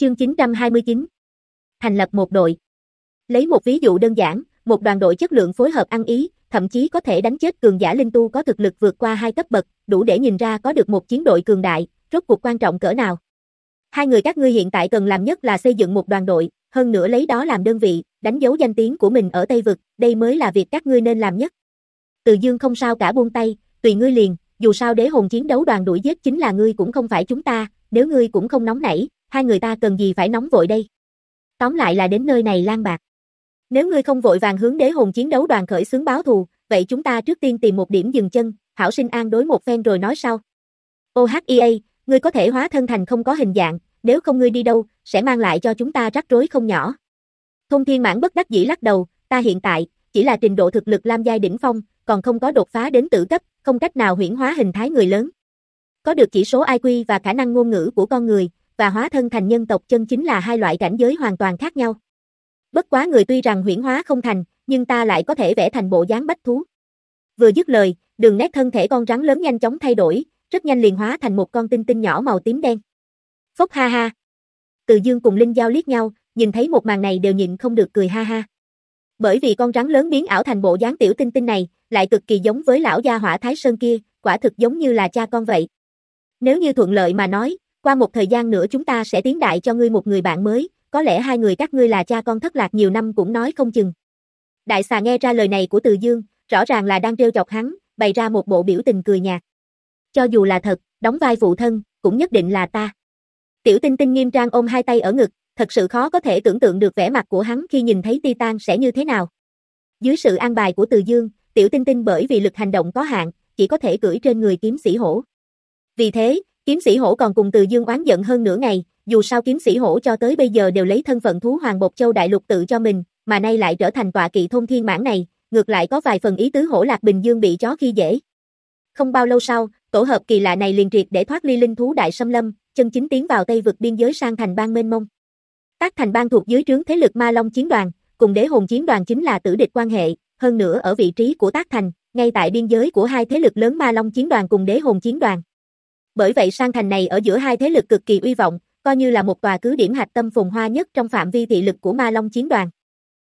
Chương 929 Thành lập một đội Lấy một ví dụ đơn giản, một đoàn đội chất lượng phối hợp ăn ý, thậm chí có thể đánh chết cường giả linh tu có thực lực vượt qua hai cấp bậc, đủ để nhìn ra có được một chiến đội cường đại, rốt cuộc quan trọng cỡ nào. Hai người các ngươi hiện tại cần làm nhất là xây dựng một đoàn đội, hơn nữa lấy đó làm đơn vị, đánh dấu danh tiếng của mình ở Tây Vực, đây mới là việc các ngươi nên làm nhất. Từ dương không sao cả buông tay, tùy ngươi liền, dù sao đế hồn chiến đấu đoàn đuổi giết chính là ngươi cũng không phải chúng ta, nếu ngươi cũng không nóng nảy, hai người ta cần gì phải nóng vội đây. Tóm lại là đến nơi này lan bạc. Nếu ngươi không vội vàng hướng đế hồn chiến đấu đoàn khởi xướng báo thù, vậy chúng ta trước tiên tìm một điểm dừng chân, hảo sinh an đối một phen rồi nói sau. OHEA, ngươi có thể hóa thân thành không có hình dạng, nếu không ngươi đi đâu, sẽ mang lại cho chúng ta rắc rối không nhỏ. Thông thiên mãn bất đắc dĩ lắc đầu, ta hiện tại, chỉ là trình độ thực lực lam giai đỉnh phong, còn không có đột phá đến tử cấp, không cách nào huyển hóa hình thái người lớn. Có được chỉ số IQ và khả năng ngôn ngữ của con người, và hóa thân thành nhân tộc chân chính là hai loại cảnh giới hoàn toàn khác nhau. Bất quá người tuy rằng huyễn hóa không thành, nhưng ta lại có thể vẽ thành bộ dáng bách thú. Vừa dứt lời, đường nét thân thể con rắn lớn nhanh chóng thay đổi, rất nhanh liền hóa thành một con tinh tinh nhỏ màu tím đen. Phốc ha ha. Từ Dương cùng Linh Giao liếc nhau, nhìn thấy một màn này đều nhịn không được cười ha ha. Bởi vì con rắn lớn biến ảo thành bộ dáng tiểu tinh tinh này, lại cực kỳ giống với lão gia hỏa Thái Sơn kia, quả thực giống như là cha con vậy. Nếu như thuận lợi mà nói, qua một thời gian nữa chúng ta sẽ tiến đại cho ngươi một người bạn mới, có lẽ hai người các ngươi là cha con thất lạc nhiều năm cũng nói không chừng. Đại xà nghe ra lời này của Từ Dương, rõ ràng là đang trêu chọc hắn, bày ra một bộ biểu tình cười nhạt. Cho dù là thật, đóng vai phụ thân, cũng nhất định là ta. Tiểu tinh tinh nghiêm trang ôm hai tay ở ngực, thật sự khó có thể tưởng tượng được vẻ mặt của hắn khi nhìn thấy Titan sẽ như thế nào. Dưới sự an bài của Từ Dương, Tiểu tinh tinh bởi vì lực hành động có hạn, chỉ có thể cưỡi trên người kiếm sĩ hổ. Vì thế, kiếm sĩ hổ còn cùng Từ Dương oán giận hơn nửa ngày, dù sao kiếm sĩ hổ cho tới bây giờ đều lấy thân phận thú hoàng bột châu đại lục tự cho mình, mà nay lại trở thành tọa kỵ thôn thiên mãn này, ngược lại có vài phần ý tứ hổ lạc bình dương bị chó khi dễ. Không bao lâu sau, tổ hợp kỳ lạ này liền triệt để thoát ly linh thú đại xâm lâm, chân chính tiến vào Tây vực biên giới sang thành bang mênh mông. Tác thành bang thuộc dưới trướng thế lực Ma Long chiến đoàn, cùng đế hồn chiến đoàn chính là tử địch quan hệ, hơn nữa ở vị trí của tác thành, ngay tại biên giới của hai thế lực lớn Ma Long chiến đoàn cùng đế hồn chiến đoàn. Bởi vậy sang thành này ở giữa hai thế lực cực kỳ uy vọng, coi như là một tòa cứ điểm hạch tâm phồn hoa nhất trong phạm vi thị lực của Ma Long chiến đoàn.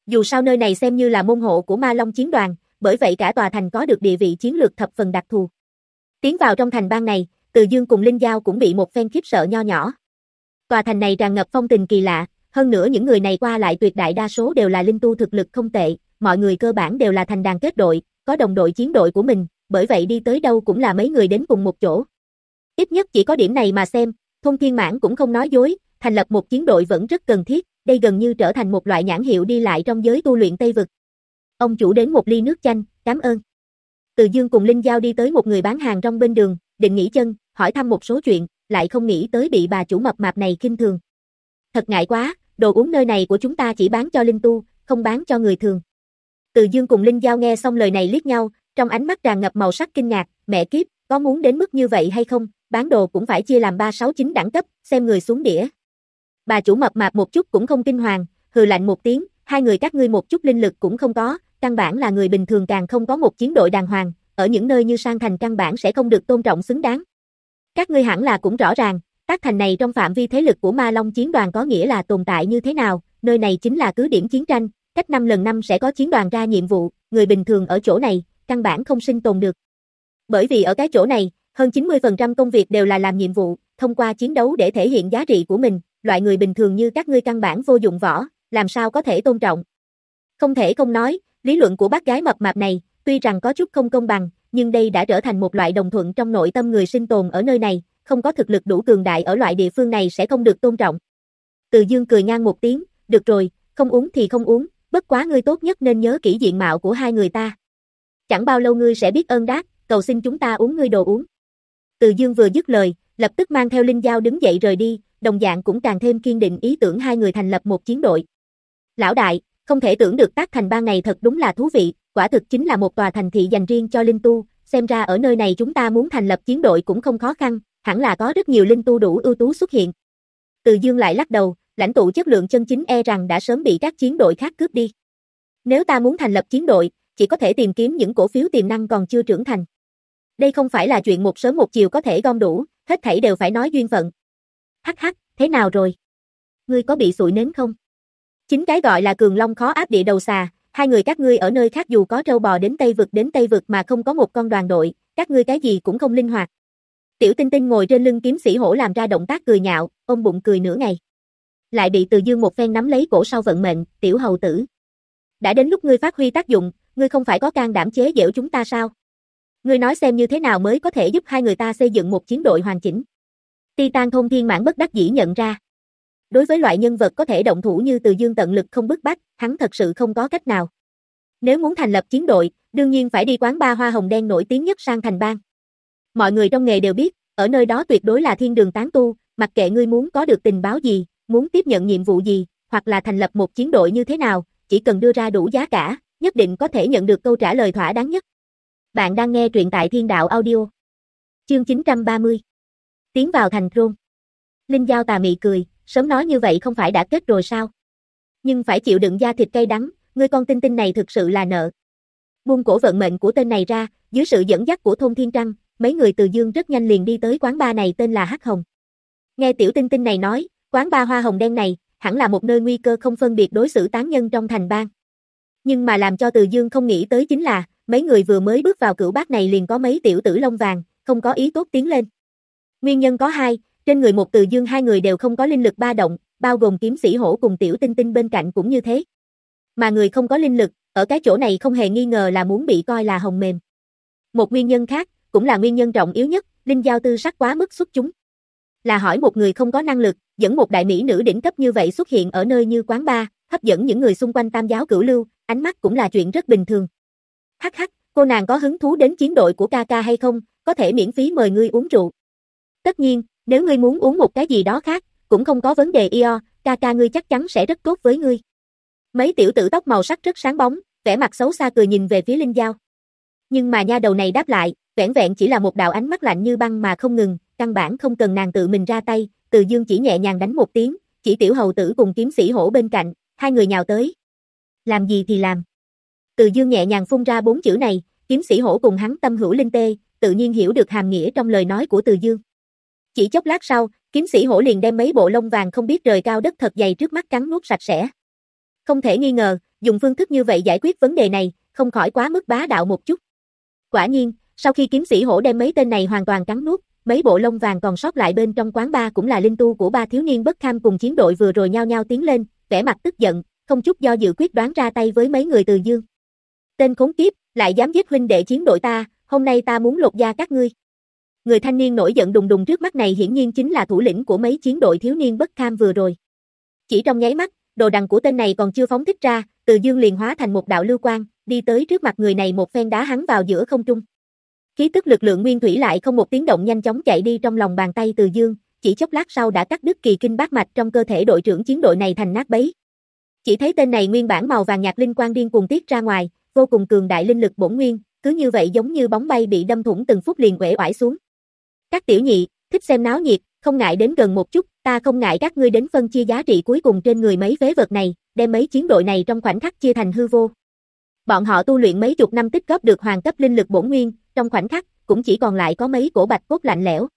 Dù sao nơi này xem như là môn hộ của Ma Long chiến đoàn, bởi vậy cả tòa thành có được địa vị chiến lược thập phần đặc thù. Tiến vào trong thành bang này, Từ Dương cùng Linh Giao cũng bị một phen khiếp sợ nho nhỏ. Tòa thành này tràn ngập phong tình kỳ lạ, hơn nữa những người này qua lại tuyệt đại đa số đều là linh tu thực lực không tệ, mọi người cơ bản đều là thành đàn kết đội, có đồng đội chiến đội của mình, bởi vậy đi tới đâu cũng là mấy người đến cùng một chỗ. Ít nhất chỉ có điểm này mà xem, Thôn Thiên Mãn cũng không nói dối, thành lập một chiến đội vẫn rất cần thiết, đây gần như trở thành một loại nhãn hiệu đi lại trong giới tu luyện Tây Vực. Ông chủ đến một ly nước chanh, cảm ơn. Từ Dương cùng Linh Giao đi tới một người bán hàng trong bên đường, định nghỉ chân, hỏi thăm một số chuyện, lại không nghĩ tới bị bà chủ mập mạp này kinh thường. Thật ngại quá, đồ uống nơi này của chúng ta chỉ bán cho linh tu, không bán cho người thường. Từ Dương cùng Linh Giao nghe xong lời này liếc nhau, trong ánh mắt tràn ngập màu sắc kinh ngạc, mẹ kiếp, có muốn đến mức như vậy hay không, bán đồ cũng phải chia làm 369 đẳng cấp, xem người xuống đĩa. Bà chủ mập mạp một chút cũng không kinh hoàng, hừ lạnh một tiếng, hai người các ngươi một chút linh lực cũng không có, căn bản là người bình thường càng không có một chiến đội đàng hoàng, ở những nơi như sang thành căn bản sẽ không được tôn trọng xứng đáng. Các ngươi hẳn là cũng rõ ràng, tác thành này trong phạm vi thế lực của Ma Long chiến đoàn có nghĩa là tồn tại như thế nào, nơi này chính là cứ điểm chiến tranh, cách năm lần năm sẽ có chiến đoàn ra nhiệm vụ, người bình thường ở chỗ này, căn bản không sinh tồn được. Bởi vì ở cái chỗ này, hơn 90% công việc đều là làm nhiệm vụ, thông qua chiến đấu để thể hiện giá trị của mình, loại người bình thường như các ngươi căn bản vô dụng võ, làm sao có thể tôn trọng. Không thể không nói, lý luận của bác gái mập mạp này, tuy rằng có chút không công bằng, nhưng đây đã trở thành một loại đồng thuận trong nội tâm người sinh tồn ở nơi này, không có thực lực đủ cường đại ở loại địa phương này sẽ không được tôn trọng. Từ Dương cười ngang một tiếng, được rồi, không uống thì không uống, bất quá ngươi tốt nhất nên nhớ kỹ diện mạo của hai người ta. Chẳng bao lâu ngươi sẽ biết ơn đáp, cầu xin chúng ta uống ngươi đồ uống. Từ Dương vừa dứt lời, lập tức mang theo Linh Giao đứng dậy rời đi, đồng dạng cũng càng thêm kiên định ý tưởng hai người thành lập một chiến đội. Lão đại, không thể tưởng được tác thành bang này thật đúng là thú vị, quả thực chính là một tòa thành thị dành riêng cho linh tu, xem ra ở nơi này chúng ta muốn thành lập chiến đội cũng không khó khăn, hẳn là có rất nhiều linh tu đủ ưu tú xuất hiện. Từ Dương lại lắc đầu, lãnh tụ chất lượng chân chính e rằng đã sớm bị các chiến đội khác cướp đi. Nếu ta muốn thành lập chiến đội, chỉ có thể tìm kiếm những cổ phiếu tiềm năng còn chưa trưởng thành. Đây không phải là chuyện một sớm một chiều có thể gom đủ, hết thảy đều phải nói duyên phận. Hắc hắc, thế nào rồi? ngươi có bị sụi nến không? Chính cái gọi là cường long khó áp địa đầu xà, hai người các ngươi ở nơi khác dù có trâu bò đến Tây vực đến Tây vực mà không có một con đoàn đội, các ngươi cái gì cũng không linh hoạt. Tiểu Tinh Tinh ngồi trên lưng kiếm sĩ hổ làm ra động tác cười nhạo, ôm bụng cười nửa ngày. Lại bị Từ Dương một phen nắm lấy cổ sau vận mệnh, tiểu hầu tử. Đã đến lúc ngươi phát huy tác dụng, ngươi không phải có can đảm chế giễu chúng ta sao? Ngươi nói xem như thế nào mới có thể giúp hai người ta xây dựng một chiến đội hoàn chỉnh. Titan thông thiên mãn bất đắc dĩ nhận ra. Đối với loại nhân vật có thể động thủ như Từ Dương tận lực không bức bách, hắn thật sự không có cách nào. Nếu muốn thành lập chiến đội, đương nhiên phải đi quán ba hoa hồng đen nổi tiếng nhất sang thành bang. Mọi người trong nghề đều biết, ở nơi đó tuyệt đối là thiên đường tán tu, mặc kệ ngươi muốn có được tình báo gì, muốn tiếp nhận nhiệm vụ gì, hoặc là thành lập một chiến đội như thế nào, chỉ cần đưa ra đủ giá cả, nhất định có thể nhận được câu trả lời thỏa đáng nhất. Bạn đang nghe truyện tại Thiên Đạo Audio. Chương 930. Tiến vào thành Rôn. Linh Giao tà mị cười, sớm nói như vậy không phải đã kết rồi sao? Nhưng phải chịu đựng da thịt cay đắng, người con tinh tinh này thực sự là nợ. Buông cổ vận mệnh của tên này ra, dưới sự dẫn dắt của thôn Thiên Trăng, mấy người từ dương rất nhanh liền đi tới quán ba này tên là Hắc Hồng. Nghe tiểu tinh tinh này nói, quán ba hoa hồng đen này, hẳn là một nơi nguy cơ không phân biệt đối xử tán nhân trong thành bang. Nhưng mà làm cho từ dương không nghĩ tới chính là, mấy người vừa mới bước vào cửu bát này liền có mấy tiểu tử lông vàng, không có ý tốt tiến lên. Nguyên nhân có hai, trên người một từ dương hai người đều không có linh lực ba động, bao gồm kiếm sĩ hổ cùng tiểu tinh tinh bên cạnh cũng như thế. Mà người không có linh lực, ở cái chỗ này không hề nghi ngờ là muốn bị coi là hồng mềm. Một nguyên nhân khác, cũng là nguyên nhân trọng yếu nhất, linh giao tư sắc quá mức xuất chúng. Là hỏi một người không có năng lực, dẫn một đại mỹ nữ đỉnh cấp như vậy xuất hiện ở nơi như quán bar, hấp dẫn những người xung quanh tam giáo cửu lưu, ánh mắt cũng là chuyện rất bình thường. Hắc hắc, cô nàng có hứng thú đến chiến đội của ca ca hay không, có thể miễn phí mời ngươi uống rượu. Tất nhiên, nếu ngươi muốn uống một cái gì đó khác, cũng không có vấn đề io, ca ca ngươi chắc chắn sẽ rất tốt với ngươi. Mấy tiểu tử tóc màu sắc rất sáng bóng, vẻ mặt xấu xa cười nhìn về phía Linh Giao. Nhưng mà nha đầu này đáp lại, vẻn vẹn chỉ là một đạo ánh mắt lạnh như băng mà không ngừng, căn bản không cần nàng tự mình ra tay, Từ Dương chỉ nhẹ nhàng đánh một tiếng, chỉ tiểu hầu tử cùng kiếm sĩ hổ bên cạnh, hai người nhào tới. Làm gì thì làm. Từ Dương nhẹ nhàng phun ra bốn chữ này, kiếm sĩ hổ cùng hắn tâm hữu linh tê, tự nhiên hiểu được hàm nghĩa trong lời nói của Từ Dương. Chỉ chốc lát sau, kiếm sĩ hổ liền đem mấy bộ lông vàng không biết rời cao đất thật dày trước mắt cắn nuốt sạch sẽ. Không thể nghi ngờ, dùng phương thức như vậy giải quyết vấn đề này, không khỏi quá mức bá đạo một chút. Quả nhiên, sau khi kiếm sĩ hổ đem mấy tên này hoàn toàn cắn nuốt, mấy bộ lông vàng còn sót lại bên trong quán ba cũng là linh tu của ba thiếu niên bất kham cùng chiến đội vừa rồi nhau nhau tiến lên, vẻ mặt tức giận, không chút do dự quyết đoán ra tay với mấy người từ dương. Tên khốn kiếp, lại dám giết huynh đệ chiến đội ta, hôm nay ta muốn lột da các ngươi. Người thanh niên nổi giận đùng đùng trước mắt này hiển nhiên chính là thủ lĩnh của mấy chiến đội thiếu niên bất kham vừa rồi. Chỉ trong nháy mắt, đồ đằng của tên này còn chưa phóng thích ra, từ dương liền hóa thành một đạo lưu quang, đi tới trước mặt người này một phen đá hắn vào giữa không trung. Khí tức lực lượng nguyên thủy lại không một tiếng động nhanh chóng chạy đi trong lòng bàn tay từ dương, chỉ chốc lát sau đã cắt đứt kỳ kinh bát mạch trong cơ thể đội trưởng chiến đội này thành nát bấy. Chỉ thấy tên này nguyên bản màu vàng nhạt linh quang điên cuồng tiết ra ngoài, vô cùng cường đại linh lực bổn nguyên, cứ như vậy giống như bóng bay bị đâm thủng từng phút liền uể oải xuống. Các tiểu nhị, thích xem náo nhiệt, không ngại đến gần một chút, ta không ngại các ngươi đến phân chia giá trị cuối cùng trên người mấy phế vật này, đem mấy chiến đội này trong khoảnh khắc chia thành hư vô. Bọn họ tu luyện mấy chục năm tích góp được hoàng cấp linh lực bổn nguyên, trong khoảnh khắc, cũng chỉ còn lại có mấy cổ bạch cốt lạnh lẽo.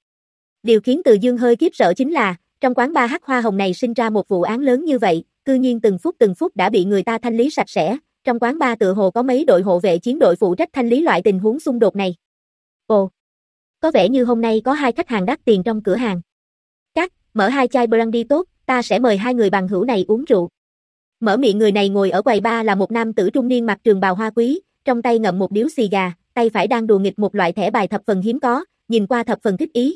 Điều khiến Từ Dương hơi kiếp sợ chính là, trong quán ba hắc hoa hồng này sinh ra một vụ án lớn như vậy, cư nhiên từng phút từng phút đã bị người ta thanh lý sạch sẽ, trong quán ba tự hồ có mấy đội hộ vệ chiến đội phụ trách thanh lý loại tình huống xung đột này. Ồ, có vẻ như hôm nay có hai khách hàng đắt tiền trong cửa hàng. Cắt, mở hai chai brandy tốt, ta sẽ mời hai người bằng hữu này uống rượu. Mở miệng người này ngồi ở quầy ba là một nam tử trung niên mặc trường bào hoa quý, trong tay ngậm một điếu xì gà, tay phải đang đùa nghịch một loại thẻ bài thập phần hiếm có, nhìn qua thập phần thích ý.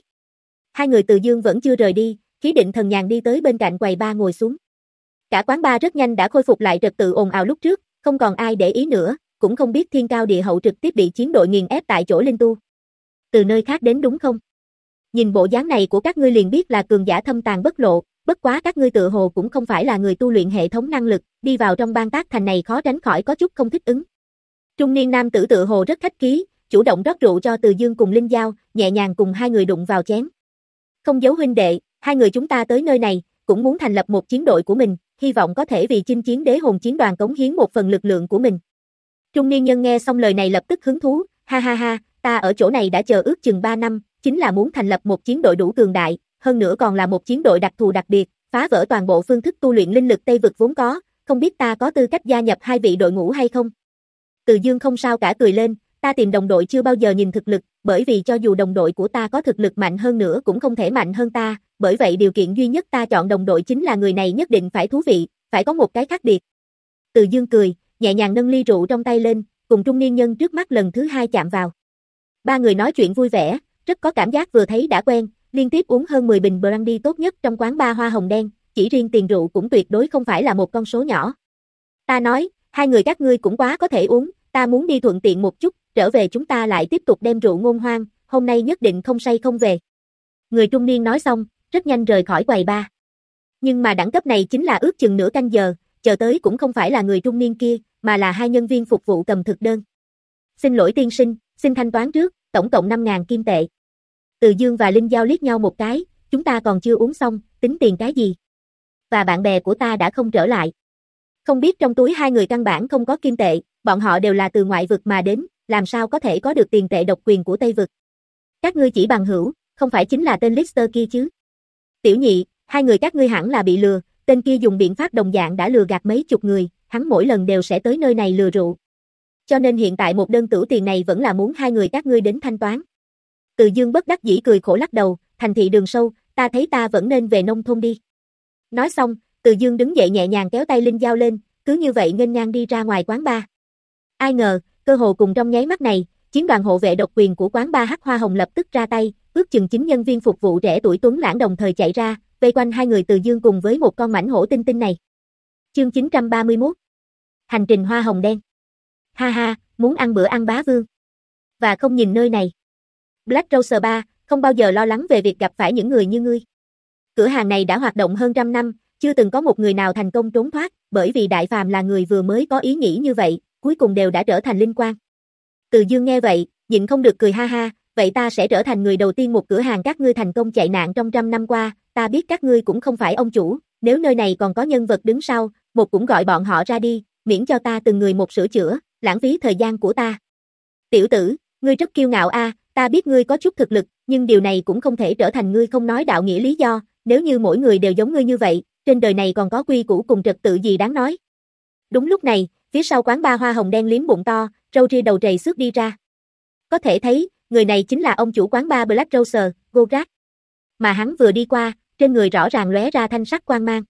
Hai người từ dương vẫn chưa rời đi, khí định thần nhàn đi tới bên cạnh quầy ba ngồi xuống. Cả quán ba rất nhanh đã khôi phục lại trật tự ồn ào lúc trước, không còn ai để ý nữa, cũng không biết thiên cao địa hậu trực tiếp bị chiến đội nghiền ép tại chỗ linh tu. Từ nơi khác đến đúng không? Nhìn bộ dáng này của các ngươi liền biết là cường giả thâm tàn bất lộ, bất quá các ngươi tự hồ cũng không phải là người tu luyện hệ thống năng lực, đi vào trong bang tác thành này khó tránh khỏi có chút không thích ứng. Trung niên nam tử tự hồ rất khách khí, chủ động rót rượu cho Từ Dương cùng Linh Giao, nhẹ nhàng cùng hai người đụng vào chén. Không giấu huynh đệ, hai người chúng ta tới nơi này, cũng muốn thành lập một chiến đội của mình, hy vọng có thể vì chinh chiến đế hồn chiến đoàn cống hiến một phần lực lượng của mình. Trung niên nhân nghe xong lời này lập tức hứng thú, ha ha ha, ta ở chỗ này đã chờ ước chừng 3 năm, chính là muốn thành lập một chiến đội đủ cường đại, hơn nữa còn là một chiến đội đặc thù đặc biệt, phá vỡ toàn bộ phương thức tu luyện linh lực Tây vực vốn có, không biết ta có tư cách gia nhập hai vị đội ngũ hay không? Từ Dương không sao cả cười lên, ta tìm đồng đội chưa bao giờ nhìn thực lực, bởi vì cho dù đồng đội của ta có thực lực mạnh hơn nữa cũng không thể mạnh hơn ta, bởi vậy điều kiện duy nhất ta chọn đồng đội chính là người này nhất định phải thú vị, phải có một cái khác biệt. Từ Dương cười, nhẹ nhàng nâng ly rượu trong tay lên, cùng trung niên nhân trước mắt lần thứ hai chạm vào. Ba người nói chuyện vui vẻ, rất có cảm giác vừa thấy đã quen, liên tiếp uống hơn 10 bình brandy tốt nhất trong quán ba hoa hồng đen, chỉ riêng tiền rượu cũng tuyệt đối không phải là một con số nhỏ. Ta nói, hai người các ngươi cũng quá có thể uống, ta muốn đi thuận tiện một chút, trở về chúng ta lại tiếp tục đem rượu ngôn hoang, hôm nay nhất định không say không về. Người trung niên nói xong, rất nhanh rời khỏi quầy ba. Nhưng mà đẳng cấp này chính là ước chừng nửa canh giờ, chờ tới cũng không phải là người trung niên kia, mà là hai nhân viên phục vụ cầm thực đơn. Xin lỗi tiên sinh, xin thanh toán trước, tổng cộng 5.000 kim tệ. Từ Dương và Linh Giao liếc nhau một cái, chúng ta còn chưa uống xong, tính tiền cái gì? Và bạn bè của ta đã không trở lại. Không biết trong túi hai người căn bản không có kim tệ, bọn họ đều là từ ngoại vực mà đến, làm sao có thể có được tiền tệ độc quyền của Tây vực. Các ngươi chỉ bằng hữu, không phải chính là tên Lister kia chứ? Tiểu nhị, hai người các ngươi hẳn là bị lừa, tên kia dùng biện pháp đồng dạng đã lừa gạt mấy chục người, hắn mỗi lần đều sẽ tới nơi này lừa rượu. Cho nên hiện tại một đơn tử tiền này vẫn là muốn hai người các ngươi đến thanh toán. Từ dương bất đắc dĩ cười khổ lắc đầu, thành thị đường sâu, ta thấy ta vẫn nên về nông thôn đi. Nói xong, từ dương đứng dậy nhẹ nhàng kéo tay Linh Giao lên, cứ như vậy nghênh ngang đi ra ngoài quán bar. Ai ngờ, cơ hồ cùng trong nháy mắt này, chiến đoàn hộ vệ độc quyền của quán ba Hắc Hoa Hồng lập tức ra tay, ước chừng chín nhân viên phục vụ trẻ tuổi tuấn lãng đồng thời chạy ra, vây quanh hai người từ dương cùng với một con mảnh hổ tinh tinh này. Chương 931 Hành trình hoa hồng đen Ha ha, muốn ăn bữa ăn bá vương. Và không nhìn nơi này. Black Rose Bar, không bao giờ lo lắng về việc gặp phải những người như ngươi. Cửa hàng này đã hoạt động hơn trăm năm, chưa từng có một người nào thành công trốn thoát, bởi vì Đại Phàm là người vừa mới có ý nghĩ như vậy, cuối cùng đều đã trở thành linh quan. Từ Dương nghe vậy, nhịn không được cười ha ha, vậy ta sẽ trở thành người đầu tiên một cửa hàng các ngươi thành công chạy nạn trong trăm năm qua, ta biết các ngươi cũng không phải ông chủ, nếu nơi này còn có nhân vật đứng sau, một cũng gọi bọn họ ra đi, miễn cho ta từng người một sửa chữa, lãng phí thời gian của ta. Tiểu tử, ngươi rất kiêu ngạo a, ta biết ngươi có chút thực lực, nhưng điều này cũng không thể trở thành ngươi không nói đạo nghĩa lý do, nếu như mỗi người đều giống ngươi như vậy, trên đời này còn có quy củ cùng trật tự gì đáng nói. Đúng lúc này, phía sau quán ba hoa hồng đen liếm bụng to, râu ria đầu trầy xước đi ra. Có thể thấy, người này chính là ông chủ quán ba Black Rose, Gograt. Mà hắn vừa đi qua, trên người rõ ràng lóe ra thanh sắc quang mang.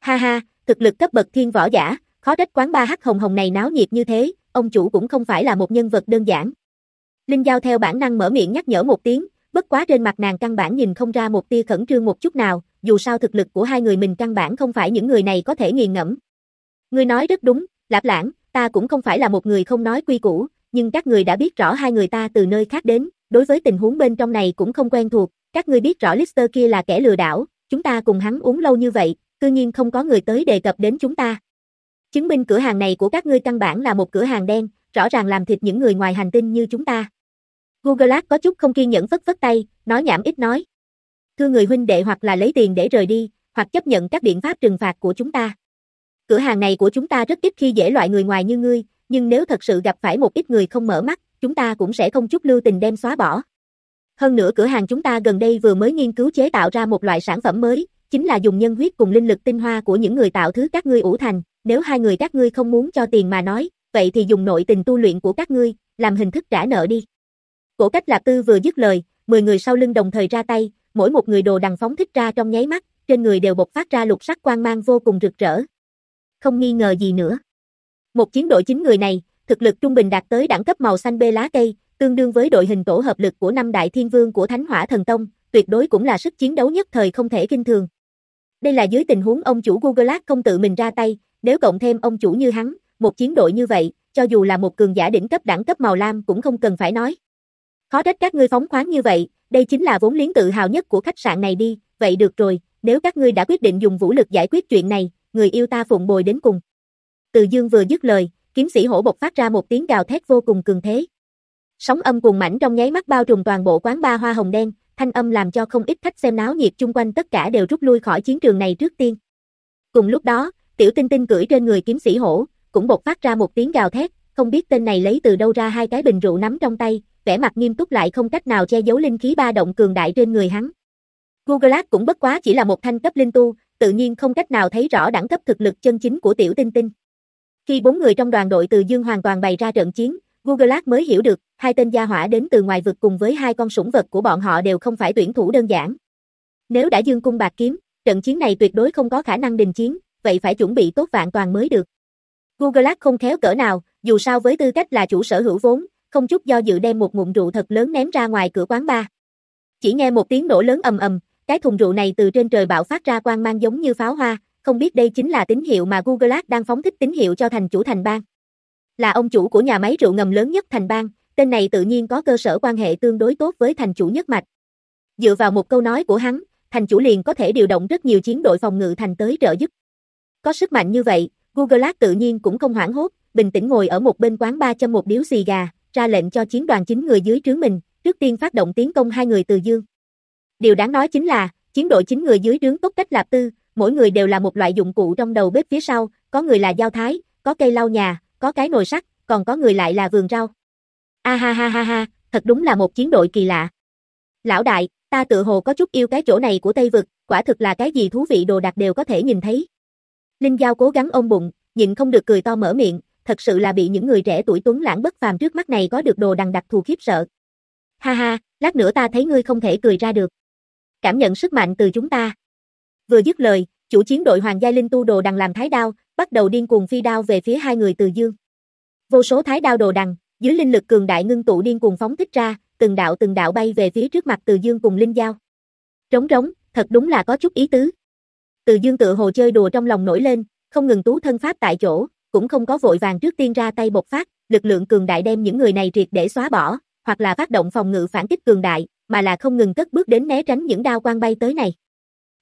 Ha ha, thực lực cấp bậc thiên võ giả, khó trách quán ba hắc hồng hồng này náo nhiệt như thế, ông chủ cũng không phải là một nhân vật đơn giản. Linh Giao theo bản năng mở miệng nhắc nhở một tiếng, bất quá trên mặt nàng căn bản nhìn không ra một tia khẩn trương một chút nào, dù sao thực lực của hai người mình căn bản không phải những người này có thể nghiền ngẫm. Ngươi nói rất đúng, Lạp Lãng, ta cũng không phải là một người không nói quy củ, nhưng các người đã biết rõ hai người ta từ nơi khác đến, đối với tình huống bên trong này cũng không quen thuộc, các ngươi biết rõ Lister kia là kẻ lừa đảo, chúng ta cùng hắn uống lâu như vậy, tự nhiên không có người tới đề cập đến chúng ta. Chứng minh cửa hàng này của các ngươi căn bản là một cửa hàng đen, rõ ràng làm thịt những người ngoài hành tinh như chúng ta. Google có chút không kiên nhẫn vất vất tay, nói nhảm ít nói. Thưa người huynh đệ hoặc là lấy tiền để rời đi, hoặc chấp nhận các biện pháp trừng phạt của chúng ta. Cửa hàng này của chúng ta rất ít khi dễ loại người ngoài như ngươi, nhưng nếu thật sự gặp phải một ít người không mở mắt, chúng ta cũng sẽ không chút lưu tình đem xóa bỏ. Hơn nữa cửa hàng chúng ta gần đây vừa mới nghiên cứu chế tạo ra một loại sản phẩm mới, chính là dùng nhân huyết cùng linh lực tinh hoa của những người tạo thứ các ngươi ủ thành, nếu hai người các ngươi không muốn cho tiền mà nói, vậy thì dùng nội tình tu luyện của các ngươi, làm hình thức trả nợ đi. Cổ cách Lạp Tư vừa dứt lời, 10 người sau lưng đồng thời ra tay, mỗi một người đồ đằng phóng thích ra trong nháy mắt, trên người đều bộc phát ra lục sắc quang mang vô cùng rực rỡ. Không nghi ngờ gì nữa. Một chiến đội 9 người này, thực lực trung bình đạt tới đẳng cấp màu xanh bê lá cây, tương đương với đội hình tổ hợp lực của năm đại thiên vương của Thánh Hỏa Thần Tông, tuyệt đối cũng là sức chiến đấu nhất thời không thể kinh thường. Đây là dưới tình huống ông chủ Google không tự mình ra tay, nếu cộng thêm ông chủ như hắn, một chiến đội như vậy, cho dù là một cường giả đỉnh cấp đẳng cấp màu lam cũng không cần phải nói. Khó trách các ngươi phóng khoáng như vậy, đây chính là vốn liếng tự hào nhất của khách sạn này đi, vậy được rồi, nếu các ngươi đã quyết định dùng vũ lực giải quyết chuyện này, người yêu ta phụng bồi đến cùng. Từ Dương vừa dứt lời, kiếm sĩ hổ bộc phát ra một tiếng gào thét vô cùng cường thế. Sóng âm cuồng mảnh trong nháy mắt bao trùm toàn bộ quán ba hoa hồng đen, thanh âm làm cho không ít khách xem náo nhiệt chung quanh tất cả đều rút lui khỏi chiến trường này trước tiên. Cùng lúc đó, tiểu tinh tinh cưỡi trên người kiếm sĩ hổ, cũng bộc phát ra một tiếng gào thét, không biết tên này lấy từ đâu ra hai cái bình rượu nắm trong tay, vẻ mặt nghiêm túc lại không cách nào che giấu linh khí ba động cường đại trên người hắn. Google cũng bất quá chỉ là một thanh cấp linh tu, tự nhiên không cách nào thấy rõ đẳng cấp thực lực chân chính của tiểu tinh tinh. Khi bốn người trong đoàn đội từ dương hoàn toàn bày ra trận chiến, Google mới hiểu được, hai tên gia hỏa đến từ ngoài vực cùng với hai con sủng vật của bọn họ đều không phải tuyển thủ đơn giản. Nếu đã dương cung bạc kiếm, trận chiến này tuyệt đối không có khả năng đình chiến, vậy phải chuẩn bị tốt vạn toàn mới được. Google không khéo cỡ nào, dù sao với tư cách là chủ sở hữu vốn, không chút do dự đem một ngụm rượu thật lớn ném ra ngoài cửa quán bar. Chỉ nghe một tiếng nổ lớn ầm ầm, cái thùng rượu này từ trên trời bạo phát ra quang mang giống như pháo hoa, không biết đây chính là tín hiệu mà Google Ads đang phóng thích tín hiệu cho thành chủ thành bang. Là ông chủ của nhà máy rượu ngầm lớn nhất thành bang, tên này tự nhiên có cơ sở quan hệ tương đối tốt với thành chủ nhất mạch. Dựa vào một câu nói của hắn, thành chủ liền có thể điều động rất nhiều chiến đội phòng ngự thành tới trợ giúp. Có sức mạnh như vậy, Google Ads tự nhiên cũng không hoảng hốt, bình tĩnh ngồi ở một bên quán ba châm một điếu xì gà, ra lệnh cho chiến đoàn chính người dưới trướng mình, trước tiên phát động tiến công hai người từ dương. Điều đáng nói chính là, chiến đội chính người dưới trướng tốt cách lạp tư, mỗi người đều là một loại dụng cụ trong đầu bếp phía sau, có người là dao thái, có cây lau nhà, có cái nồi sắt, còn có người lại là vườn rau. A ha ha ha ha, thật đúng là một chiến đội kỳ lạ. Lão đại, ta tự hồ có chút yêu cái chỗ này của Tây Vực, quả thực là cái gì thú vị đồ đặc đều có thể nhìn thấy. Linh Giao cố gắng ôm bụng, nhịn không được cười to mở miệng, thật sự là bị những người trẻ tuổi tuấn lãng bất phàm trước mắt này có được đồ đằng đặc thù khiếp sợ. Ha ha, lát nữa ta thấy ngươi không thể cười ra được. Cảm nhận sức mạnh từ chúng ta. Vừa dứt lời, chủ chiến đội Hoàng gia linh tu đồ đằng làm thái đao, bắt đầu điên cuồng phi đao về phía hai người từ dương. Vô số thái đao đồ đằng, dưới linh lực cường đại ngưng tụ điên cuồng phóng thích ra, từng đạo từng đạo bay về phía trước mặt từ dương cùng linh giao. Trống trống, thật đúng là có chút ý tứ. Từ dương tự hồ chơi đùa trong lòng nổi lên, không ngừng tú thân pháp tại chỗ, cũng không có vội vàng trước tiên ra tay bộc phát, lực lượng cường đại đem những người này triệt để xóa bỏ, hoặc là phát động phòng ngự phản kích cường đại, mà là không ngừng cất bước đến né tránh những đao quang bay tới này.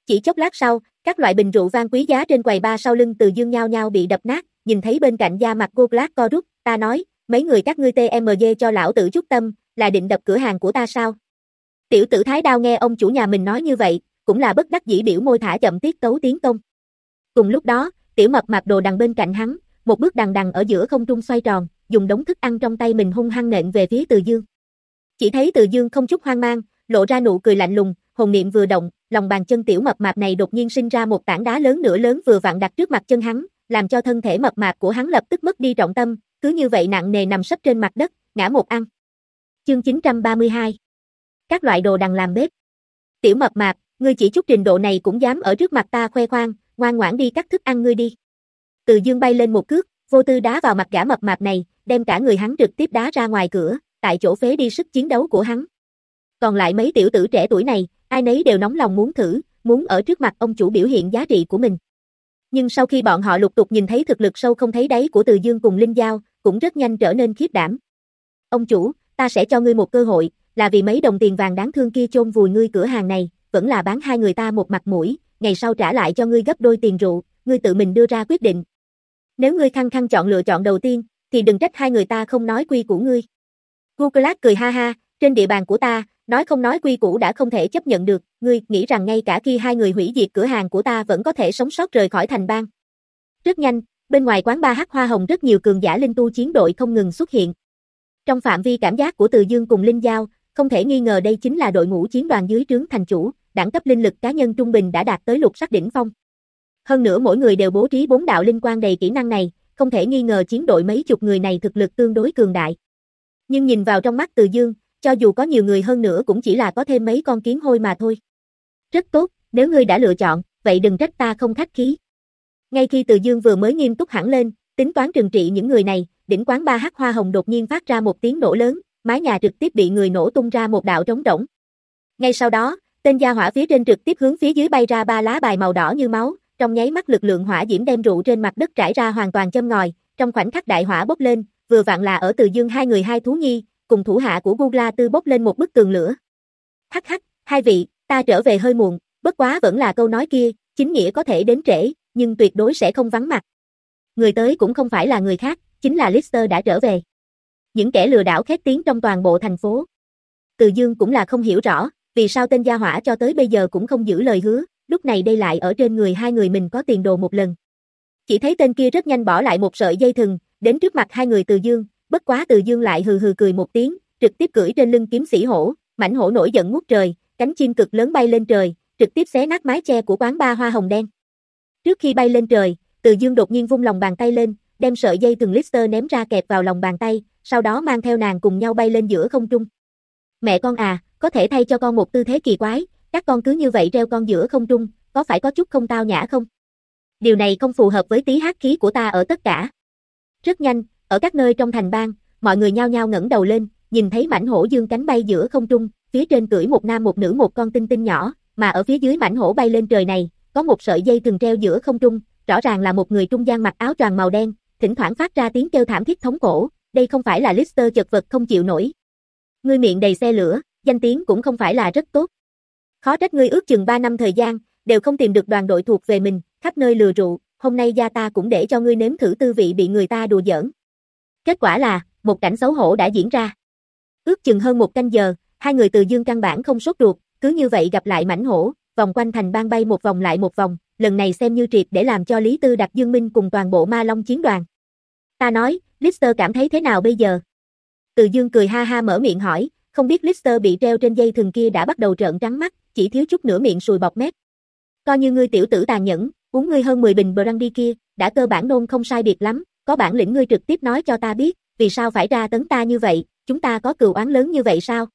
Chỉ chốc lát sau, các loại bình rượu vang quý giá trên quầy ba sau lưng từ dương nhau nhau bị đập nát, nhìn thấy bên cạnh da mặt cô Black co rút, ta nói, mấy người các ngươi TMG cho lão tử chút tâm, là định đập cửa hàng của ta sao? Tiểu tử Thái Đao nghe ông chủ nhà mình nói như vậy, cũng là bất đắc dĩ biểu môi thả chậm tiết tấu tiến công. Cùng lúc đó, tiểu mập mạp đồ đằng bên cạnh hắn, một bước đằng đằng ở giữa không trung xoay tròn, dùng đống thức ăn trong tay mình hung hăng nện về phía Từ Dương. Chỉ thấy Từ Dương không chút hoang mang, lộ ra nụ cười lạnh lùng, hồn niệm vừa động, lòng bàn chân tiểu mập mạp này đột nhiên sinh ra một tảng đá lớn nửa lớn vừa vặn đặt trước mặt chân hắn, làm cho thân thể mập mạp của hắn lập tức mất đi trọng tâm, cứ như vậy nặng nề nằm sấp trên mặt đất, ngã một ăn. Chương 932 Các loại đồ đằng làm bếp Tiểu mập mạp, ngươi chỉ chút trình độ này cũng dám ở trước mặt ta khoe khoang, ngoan ngoãn đi cắt thức ăn ngươi đi. Từ dương bay lên một cước, vô tư đá vào mặt gã mập mạp này, đem cả người hắn trực tiếp đá ra ngoài cửa, tại chỗ phế đi sức chiến đấu của hắn. Còn lại mấy tiểu tử trẻ tuổi này, ai nấy đều nóng lòng muốn thử, muốn ở trước mặt ông chủ biểu hiện giá trị của mình. Nhưng sau khi bọn họ lục tục nhìn thấy thực lực sâu không thấy đáy của Từ Dương cùng Linh Giao, cũng rất nhanh trở nên khiếp đảm. Ông chủ, ta sẽ cho ngươi một cơ hội, là vì mấy đồng tiền vàng đáng thương kia chôn vùi ngươi cửa hàng này, vẫn là bán hai người ta một mặt mũi, ngày sau trả lại cho ngươi gấp đôi tiền rượu, ngươi tự mình đưa ra quyết định. Nếu ngươi khăng khăng chọn lựa chọn đầu tiên, thì đừng trách hai người ta không nói quy của ngươi. Google cười ha ha, trên địa bàn của ta, nói không nói quy củ đã không thể chấp nhận được, ngươi nghĩ rằng ngay cả khi hai người hủy diệt cửa hàng của ta vẫn có thể sống sót rời khỏi thành bang. Rất nhanh, bên ngoài quán ba hát hoa hồng rất nhiều cường giả linh tu chiến đội không ngừng xuất hiện. Trong phạm vi cảm giác của Từ Dương cùng Linh Giao, không thể nghi ngờ đây chính là đội ngũ chiến đoàn dưới trướng thành chủ, đẳng cấp linh lực cá nhân trung bình đã đạt tới lục sắc đỉnh phong. Hơn nữa mỗi người đều bố trí bốn đạo linh quan đầy kỹ năng này, không thể nghi ngờ chiến đội mấy chục người này thực lực tương đối cường đại. Nhưng nhìn vào trong mắt Từ Dương, cho dù có nhiều người hơn nữa cũng chỉ là có thêm mấy con kiến hôi mà thôi. Rất tốt, nếu ngươi đã lựa chọn, vậy đừng trách ta không khách khí. Ngay khi Từ Dương vừa mới nghiêm túc hẳn lên, tính toán trừng trị những người này, đỉnh quán ba hắc hoa hồng đột nhiên phát ra một tiếng nổ lớn, mái nhà trực tiếp bị người nổ tung ra một đạo trống rỗng. Ngay sau đó, tên gia hỏa phía trên trực tiếp hướng phía dưới bay ra ba lá bài màu đỏ như máu, trong nháy mắt lực lượng hỏa diễm đem rượu trên mặt đất trải ra hoàn toàn châm ngòi, trong khoảnh khắc đại hỏa bốc lên, vừa vặn là ở Từ Dương hai người hai thú nhi, cùng thủ hạ của Gugla Tư bốc lên một bức tường lửa. Hắc hắc, hai vị, ta trở về hơi muộn, bất quá vẫn là câu nói kia, chính nghĩa có thể đến trễ, nhưng tuyệt đối sẽ không vắng mặt. Người tới cũng không phải là người khác, chính là Lister đã trở về. Những kẻ lừa đảo khét tiếng trong toàn bộ thành phố. Từ Dương cũng là không hiểu rõ, vì sao tên gia hỏa cho tới bây giờ cũng không giữ lời hứa, lúc này đây lại ở trên người hai người mình có tiền đồ một lần. Chỉ thấy tên kia rất nhanh bỏ lại một sợi dây thừng, đến trước mặt hai người Từ Dương, bất quá Từ Dương lại hừ hừ cười một tiếng, trực tiếp cưỡi trên lưng kiếm sĩ hổ, mảnh hổ nổi giận ngút trời, cánh chim cực lớn bay lên trời, trực tiếp xé nát mái che của quán ba hoa hồng đen. Trước khi bay lên trời, Từ Dương đột nhiên vung lòng bàn tay lên, đem sợi dây thừng Lister ném ra kẹp vào lòng bàn tay, sau đó mang theo nàng cùng nhau bay lên giữa không trung. Mẹ con à, có thể thay cho con một tư thế kỳ quái, các con cứ như vậy treo con giữa không trung, có phải có chút không tao nhã không? Điều này không phù hợp với tí hát khí của ta ở tất cả. Rất nhanh, ở các nơi trong thành bang, mọi người nhao nhao ngẩng đầu lên, nhìn thấy mảnh hổ dương cánh bay giữa không trung, phía trên cưỡi một nam một nữ một con tinh tinh nhỏ, mà ở phía dưới mảnh hổ bay lên trời này, có một sợi dây thừng treo giữa không trung, rõ ràng là một người trung gian mặc áo choàng màu đen, thỉnh thoảng phát ra tiếng kêu thảm thiết thống cổ, đây không phải là Lister chật vật không chịu nổi. Ngươi miệng đầy xe lửa, danh tiếng cũng không phải là rất tốt. Khó trách ngươi ước chừng 3 năm thời gian, đều không tìm được đoàn đội thuộc về mình, khắp nơi lừa rượu, hôm nay gia ta cũng để cho ngươi nếm thử tư vị bị người ta đùa giỡn. Kết quả là, một cảnh xấu hổ đã diễn ra. Ước chừng hơn một canh giờ, hai người từ dương căn bản không sốt ruột, cứ như vậy gặp lại mảnh hổ, vòng quanh thành bang bay một vòng lại một vòng, lần này xem như triệt để làm cho Lý Tư đặt Dương Minh cùng toàn bộ ma long chiến đoàn. Ta nói, Lister cảm thấy thế nào bây giờ? Từ Dương cười ha ha mở miệng hỏi, không biết Lister bị treo trên dây thừng kia đã bắt đầu trợn trắng mắt, chỉ thiếu chút nữa miệng sùi bọt mép. Coi như ngươi tiểu tử tàn nhẫn, uống ngươi hơn 10 bình brandy kia, đã cơ bản nôn không sai biệt lắm, có bản lĩnh ngươi trực tiếp nói cho ta biết, vì sao phải ra tấn ta như vậy, chúng ta có cừu oán lớn như vậy sao?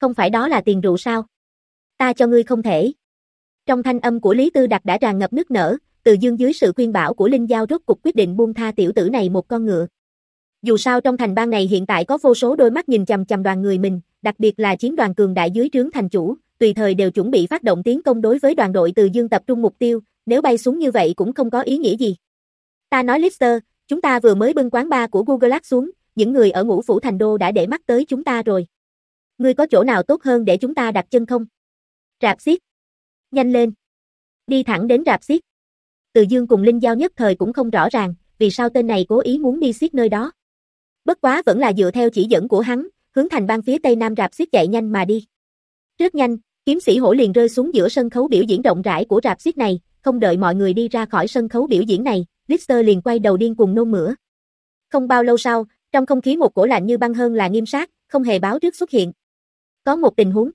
Không phải đó là tiền rượu sao? Ta cho ngươi không thể. Trong thanh âm của Lý Tư Đặc đã tràn ngập nước nở, từ dương dưới sự khuyên bảo của Linh Giao rốt cục quyết định buông tha tiểu tử này một con ngựa. Dù sao trong thành bang này hiện tại có vô số đôi mắt nhìn chằm chằm đoàn người mình, đặc biệt là chiến đoàn cường đại dưới trướng thành chủ, tùy thời đều chuẩn bị phát động tiến công đối với đoàn đội từ dương tập trung mục tiêu, nếu bay xuống như vậy cũng không có ý nghĩa gì. Ta nói Lister, chúng ta vừa mới bưng quán bar của Google xuống, những người ở ngũ phủ thành đô đã để mắt tới chúng ta rồi. Ngươi có chỗ nào tốt hơn để chúng ta đặt chân không? Rạp xiết. Nhanh lên. Đi thẳng đến rạp xiết. Từ Dương cùng Linh Giao nhất thời cũng không rõ ràng, vì sao tên này cố ý muốn đi xiết nơi đó. Bất quá vẫn là dựa theo chỉ dẫn của hắn, hướng thành bang phía tây nam rạp xiết chạy nhanh mà đi. Rất nhanh, kiếm sĩ hổ liền rơi xuống giữa sân khấu biểu diễn rộng rãi của rạp xiết này, không đợi mọi người đi ra khỏi sân khấu biểu diễn này, Lister liền quay đầu điên cùng nôn mửa. Không bao lâu sau, trong không khí một cổ lạnh như băng hơn là nghiêm sát, không hề báo trước xuất hiện. Có một tình huống.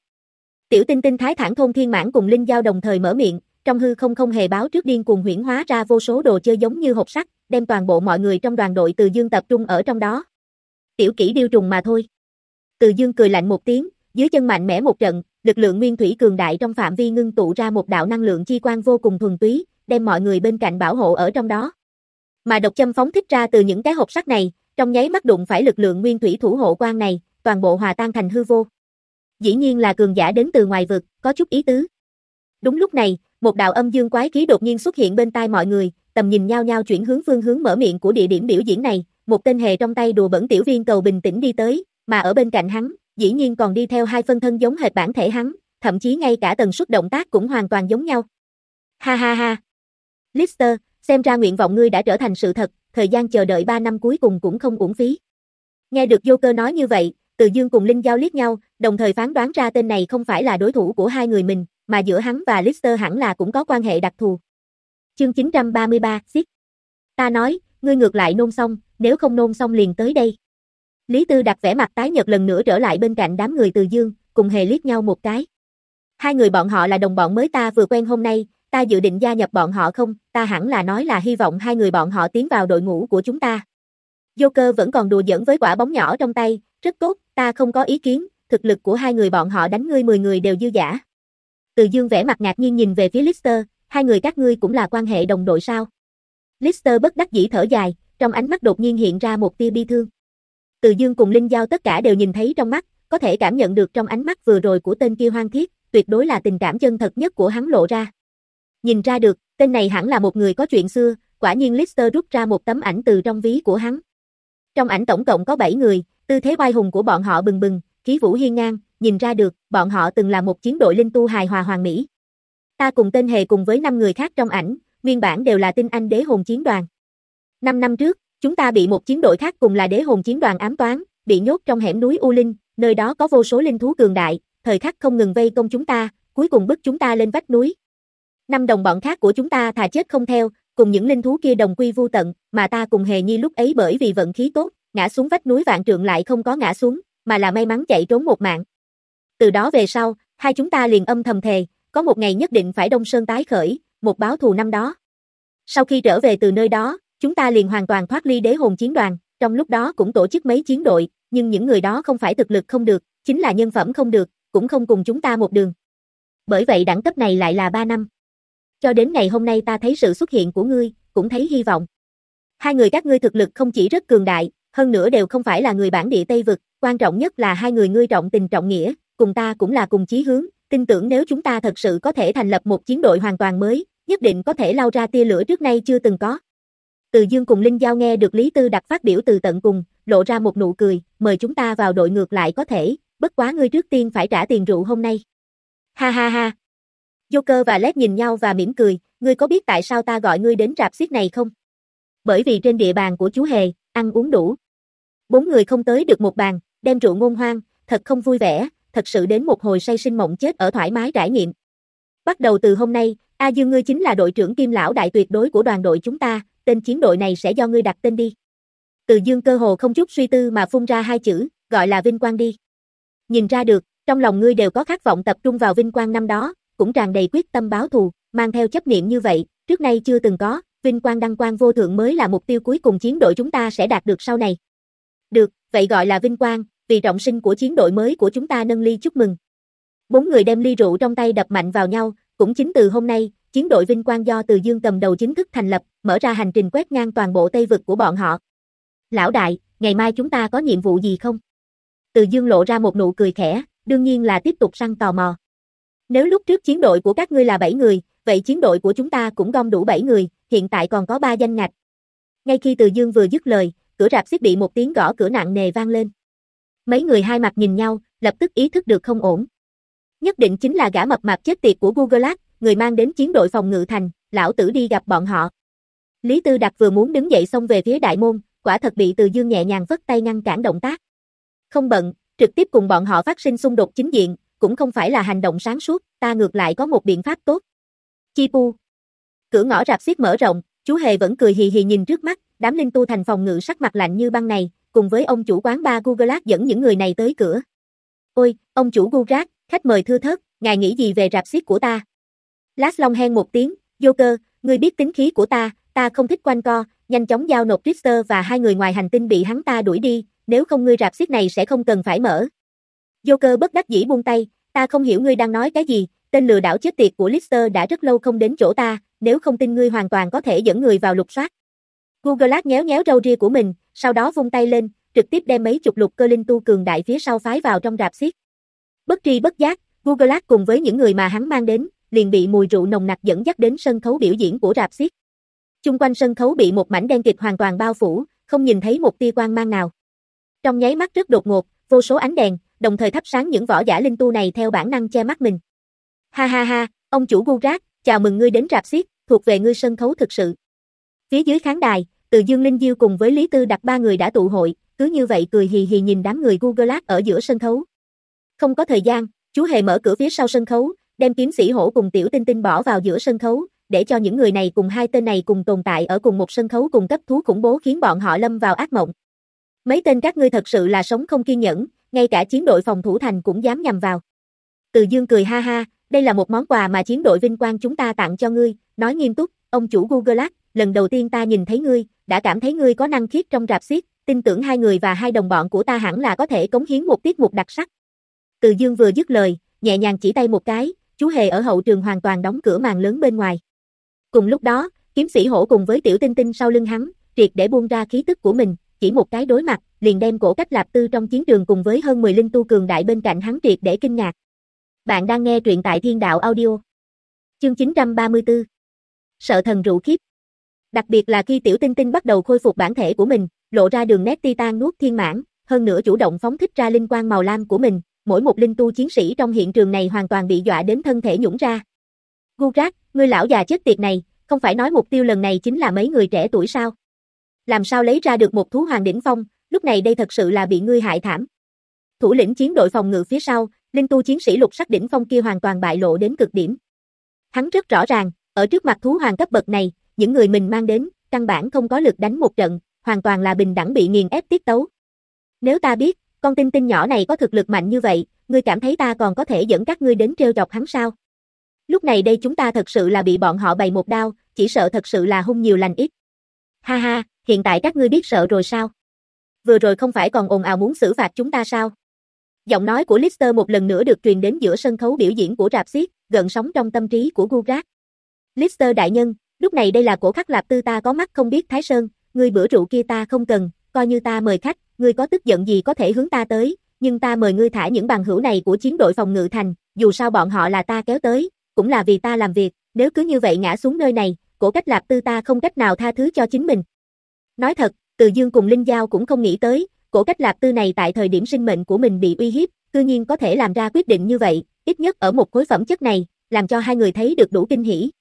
Tiểu tinh tinh thái thản thôn thiên mãn cùng Linh Giao đồng thời mở miệng, trong hư không không hề báo trước điên cuồng huyễn hóa ra vô số đồ chơi giống như hộp sắt, đem toàn bộ mọi người trong đoàn đội Từ Dương tập trung ở trong đó. Tiểu kỹ điêu trùng mà thôi. Từ Dương cười lạnh một tiếng, dưới chân mạnh mẽ một trận, lực lượng nguyên thủy cường đại trong phạm vi ngưng tụ ra một đạo năng lượng chi quan vô cùng thuần túy, đem mọi người bên cạnh bảo hộ ở trong đó. Mà độc châm phóng thích ra từ những cái hộp sắt này, trong nháy mắt đụng phải lực lượng nguyên thủy thủ hộ quan này, toàn bộ hòa tan thành hư vô. Dĩ nhiên là cường giả đến từ ngoài vực, có chút ý tứ. Đúng lúc này, một đạo âm dương quái khí đột nhiên xuất hiện bên tai mọi người, tầm nhìn nhau nhau chuyển hướng phương hướng mở miệng của địa điểm biểu diễn này, một tên hề trong tay đùa bẩn tiểu viên cầu bình tĩnh đi tới, mà ở bên cạnh hắn, dĩ nhiên còn đi theo hai phân thân giống hệt bản thể hắn, thậm chí ngay cả tần suất động tác cũng hoàn toàn giống nhau. Ha ha ha. Lister, xem ra nguyện vọng ngươi đã trở thành sự thật, thời gian chờ đợi 3 năm cuối cùng cũng không uổng phí. Nghe được Joker nói như vậy, Từ Dương cùng Linh Giao liếc nhau, đồng thời phán đoán ra tên này không phải là đối thủ của hai người mình, mà giữa hắn và Lister hẳn là cũng có quan hệ đặc thù. Chương 933, Xích. Ta nói, ngươi ngược lại nôn xong, nếu không nôn xong liền tới đây. Lý Tư đặt vẻ mặt tái nhợt lần nữa trở lại bên cạnh đám người Từ Dương, cùng hề liếc nhau một cái. Hai người bọn họ là đồng bọn mới ta vừa quen hôm nay, ta dự định gia nhập bọn họ không, ta hẳn là nói là hy vọng hai người bọn họ tiến vào đội ngũ của chúng ta. Joker vẫn còn đùa giỡn với quả bóng nhỏ trong tay, rất tốt, ta không có ý kiến, thực lực của hai người bọn họ đánh ngươi 10 người đều dư giả. Từ dương vẻ mặt ngạc nhiên nhìn về phía Lister, hai người các ngươi cũng là quan hệ đồng đội sao? Lister bất đắc dĩ thở dài, trong ánh mắt đột nhiên hiện ra một tia bi thương. Từ dương cùng Linh Giao tất cả đều nhìn thấy trong mắt, có thể cảm nhận được trong ánh mắt vừa rồi của tên kia hoang thiết, tuyệt đối là tình cảm chân thật nhất của hắn lộ ra. Nhìn ra được, tên này hẳn là một người có chuyện xưa, quả nhiên Lister rút ra một tấm ảnh từ trong ví của hắn. Trong ảnh tổng cộng có 7 người, tư thế oai hùng của bọn họ bừng bừng, khí vũ hiên ngang, nhìn ra được, bọn họ từng là một chiến đội linh tu hài hòa hoàng mỹ. Ta cùng tên hề cùng với 5 người khác trong ảnh, nguyên bản đều là tinh anh đế hồn chiến đoàn. 5 năm trước, chúng ta bị một chiến đội khác cùng là đế hồn chiến đoàn ám toán, bị nhốt trong hẻm núi U Linh, nơi đó có vô số linh thú cường đại, thời khắc không ngừng vây công chúng ta, cuối cùng bức chúng ta lên vách núi, Năm đồng bọn khác của chúng ta thà chết không theo, cùng những linh thú kia đồng quy vu tận, mà ta cùng hề nhi lúc ấy bởi vì vận khí tốt, ngã xuống vách núi vạn trượng lại không có ngã xuống, mà là may mắn chạy trốn một mạng. Từ đó về sau, hai chúng ta liền âm thầm thề, có một ngày nhất định phải đông sơn tái khởi, một báo thù năm đó. Sau khi trở về từ nơi đó, chúng ta liền hoàn toàn thoát ly đế hồn chiến đoàn, trong lúc đó cũng tổ chức mấy chiến đội, nhưng những người đó không phải thực lực không được, chính là nhân phẩm không được, cũng không cùng chúng ta một đường. Bởi vậy đẳng cấp này lại là 3 năm. Cho đến ngày hôm nay ta thấy sự xuất hiện của ngươi, cũng thấy hy vọng. Hai người các ngươi thực lực không chỉ rất cường đại, hơn nữa đều không phải là người bản địa Tây Vực, quan trọng nhất là hai người ngươi trọng tình trọng nghĩa, cùng ta cũng là cùng chí hướng, tin tưởng nếu chúng ta thật sự có thể thành lập một chiến đội hoàn toàn mới, nhất định có thể lao ra tia lửa trước nay chưa từng có. Từ Dương cùng Linh Giao nghe được Lý Tư đặt phát biểu từ tận cùng, lộ ra một nụ cười, mời chúng ta vào đội ngược lại có thể, bất quá ngươi trước tiên phải trả tiền rượu hôm nay. Ha ha ha. Joker và Led nhìn nhau và mỉm cười, ngươi có biết tại sao ta gọi ngươi đến rạp xiết này không? Bởi vì trên địa bàn của chú Hề, ăn uống đủ. Bốn người không tới được một bàn, đem rượu ngôn hoang, thật không vui vẻ, thật sự đến một hồi say sinh mộng chết ở thoải mái trải nghiệm. Bắt đầu từ hôm nay, A Dương ngươi chính là đội trưởng kim lão đại tuyệt đối của đoàn đội chúng ta, tên chiến đội này sẽ do ngươi đặt tên đi. Từ Dương cơ hồ không chút suy tư mà phun ra hai chữ, gọi là vinh quang đi. Nhìn ra được, trong lòng ngươi đều có khát vọng tập trung vào vinh quang năm đó, cũng tràn đầy quyết tâm báo thù, mang theo chấp niệm như vậy, trước nay chưa từng có, vinh quang đăng quang vô thượng mới là mục tiêu cuối cùng chiến đội chúng ta sẽ đạt được sau này. Được, vậy gọi là vinh quang, vì trọng sinh của chiến đội mới của chúng ta nâng ly chúc mừng. Bốn người đem ly rượu trong tay đập mạnh vào nhau, cũng chính từ hôm nay, chiến đội vinh quang do Từ Dương cầm đầu chính thức thành lập, mở ra hành trình quét ngang toàn bộ Tây vực của bọn họ. Lão đại, ngày mai chúng ta có nhiệm vụ gì không? Từ Dương lộ ra một nụ cười khẽ, đương nhiên là tiếp tục săn tò mò. Nếu lúc trước chiến đội của các ngươi là 7 người, vậy chiến đội của chúng ta cũng gom đủ 7 người, hiện tại còn có 3 danh ngạch. Ngay khi Từ Dương vừa dứt lời, cửa rạp xiết bị một tiếng gõ cửa nặng nề vang lên. Mấy người hai mặt nhìn nhau, lập tức ý thức được không ổn. Nhất định chính là gã mập mạp chết tiệt của Google Ads, người mang đến chiến đội phòng ngự thành, lão tử đi gặp bọn họ. Lý Tư Đặc vừa muốn đứng dậy xông về phía đại môn, quả thật bị Từ Dương nhẹ nhàng vất tay ngăn cản động tác. Không bận, trực tiếp cùng bọn họ phát sinh xung đột chính diện, cũng không phải là hành động sáng suốt, ta ngược lại có một biện pháp tốt. Chi Pu. Cửa ngõ rạp xiết mở rộng, chú Hề vẫn cười hì hì nhìn trước mắt, đám linh tu thành phòng ngự sắc mặt lạnh như băng này, cùng với ông chủ quán ba Google dẫn những người này tới cửa. Ôi, ông chủ Google khách mời thưa thớt, ngài nghĩ gì về rạp xiết của ta? Lát Long hen một tiếng, Joker, ngươi biết tính khí của ta, ta không thích quanh co, nhanh chóng giao nộp Richter và hai người ngoài hành tinh bị hắn ta đuổi đi, nếu không ngươi rạp xiết này sẽ không cần phải mở. Joker bất đắc dĩ buông tay, ta không hiểu ngươi đang nói cái gì, tên lừa đảo chết tiệt của Lister đã rất lâu không đến chỗ ta, nếu không tin ngươi hoàn toàn có thể dẫn người vào lục soát. Google nhéo nhéo râu ria của mình, sau đó vung tay lên, trực tiếp đem mấy chục lục cơ linh tu cường đại phía sau phái vào trong rạp xiết. Bất tri bất giác, Google cùng với những người mà hắn mang đến, liền bị mùi rượu nồng nặc dẫn dắt đến sân khấu biểu diễn của rạp xiếc. Chung quanh sân khấu bị một mảnh đen kịch hoàn toàn bao phủ, không nhìn thấy một tia quang mang nào. Trong nháy mắt rất đột ngột, vô số ánh đèn, đồng thời thắp sáng những võ giả linh tu này theo bản năng che mắt mình. Ha ha ha, ông chủ gu rác, chào mừng ngươi đến rạp xiếc, thuộc về ngươi sân khấu thực sự. Phía dưới khán đài, từ Dương Linh Diêu cùng với Lý Tư đặt ba người đã tụ hội, cứ như vậy cười hì hì nhìn đám người Google ở giữa sân khấu. Không có thời gian, chú hề mở cửa phía sau sân khấu, đem kiếm sĩ hổ cùng tiểu tinh tinh bỏ vào giữa sân khấu, để cho những người này cùng hai tên này cùng tồn tại ở cùng một sân khấu cùng cấp thú khủng bố khiến bọn họ lâm vào ác mộng. Mấy tên các ngươi thật sự là sống không kiên nhẫn, ngay cả chiến đội phòng thủ thành cũng dám nhằm vào. Từ Dương cười ha ha, đây là một món quà mà chiến đội vinh quang chúng ta tặng cho ngươi, nói nghiêm túc, ông chủ Google lần đầu tiên ta nhìn thấy ngươi, đã cảm thấy ngươi có năng khiết trong rạp xiết, tin tưởng hai người và hai đồng bọn của ta hẳn là có thể cống hiến một tiết mục đặc sắc. Từ Dương vừa dứt lời, nhẹ nhàng chỉ tay một cái, chú hề ở hậu trường hoàn toàn đóng cửa màn lớn bên ngoài. Cùng lúc đó, kiếm sĩ hổ cùng với tiểu tinh tinh sau lưng hắn, triệt để buông ra khí tức của mình, chỉ một cái đối mặt, liền đem cổ cách lạp tư trong chiến trường cùng với hơn 10 linh tu cường đại bên cạnh hắn triệt để kinh ngạc. Bạn đang nghe truyện tại Thiên Đạo Audio. Chương 934. Sợ thần rượu khiếp. Đặc biệt là khi tiểu tinh tinh bắt đầu khôi phục bản thể của mình, lộ ra đường nét titan nuốt thiên mãn, hơn nữa chủ động phóng thích ra linh quang màu lam của mình, mỗi một linh tu chiến sĩ trong hiện trường này hoàn toàn bị dọa đến thân thể nhũng ra. Gu ngươi lão già chết tiệt này, không phải nói mục tiêu lần này chính là mấy người trẻ tuổi sao? Làm sao lấy ra được một thú hoàng đỉnh phong, lúc này đây thật sự là bị ngươi hại thảm. Thủ lĩnh chiến đội phòng ngự phía sau, linh tu chiến sĩ lục sắc đỉnh phong kia hoàn toàn bại lộ đến cực điểm. Hắn rất rõ ràng, ở trước mặt thú hoàng cấp bậc này, những người mình mang đến, căn bản không có lực đánh một trận, hoàn toàn là bình đẳng bị nghiền ép tiết tấu. Nếu ta biết, con tinh tinh nhỏ này có thực lực mạnh như vậy, ngươi cảm thấy ta còn có thể dẫn các ngươi đến treo chọc hắn sao? Lúc này đây chúng ta thật sự là bị bọn họ bày một đao, chỉ sợ thật sự là hung nhiều lành ít. Ha ha, hiện tại các ngươi biết sợ rồi sao? Vừa rồi không phải còn ồn ào muốn xử phạt chúng ta sao? Giọng nói của Lister một lần nữa được truyền đến giữa sân khấu biểu diễn của rạp xiết, gần sóng trong tâm trí của Gugat. Lister đại nhân, lúc này đây là cổ khắc lạp tư ta có mắt không biết Thái Sơn, ngươi bữa rượu kia ta không cần, coi như ta mời khách, ngươi có tức giận gì có thể hướng ta tới, nhưng ta mời ngươi thả những bằng hữu này của chiến đội phòng ngự thành, dù sao bọn họ là ta kéo tới, cũng là vì ta làm việc, nếu cứ như vậy ngã xuống nơi này, cổ cách lạp tư ta không cách nào tha thứ cho chính mình. Nói thật, Từ Dương cùng Linh Giao cũng không nghĩ tới, cổ cách lạp tư này tại thời điểm sinh mệnh của mình bị uy hiếp, cư nhiên có thể làm ra quyết định như vậy, ít nhất ở một khối phẩm chất này, làm cho hai người thấy được đủ kinh hỉ.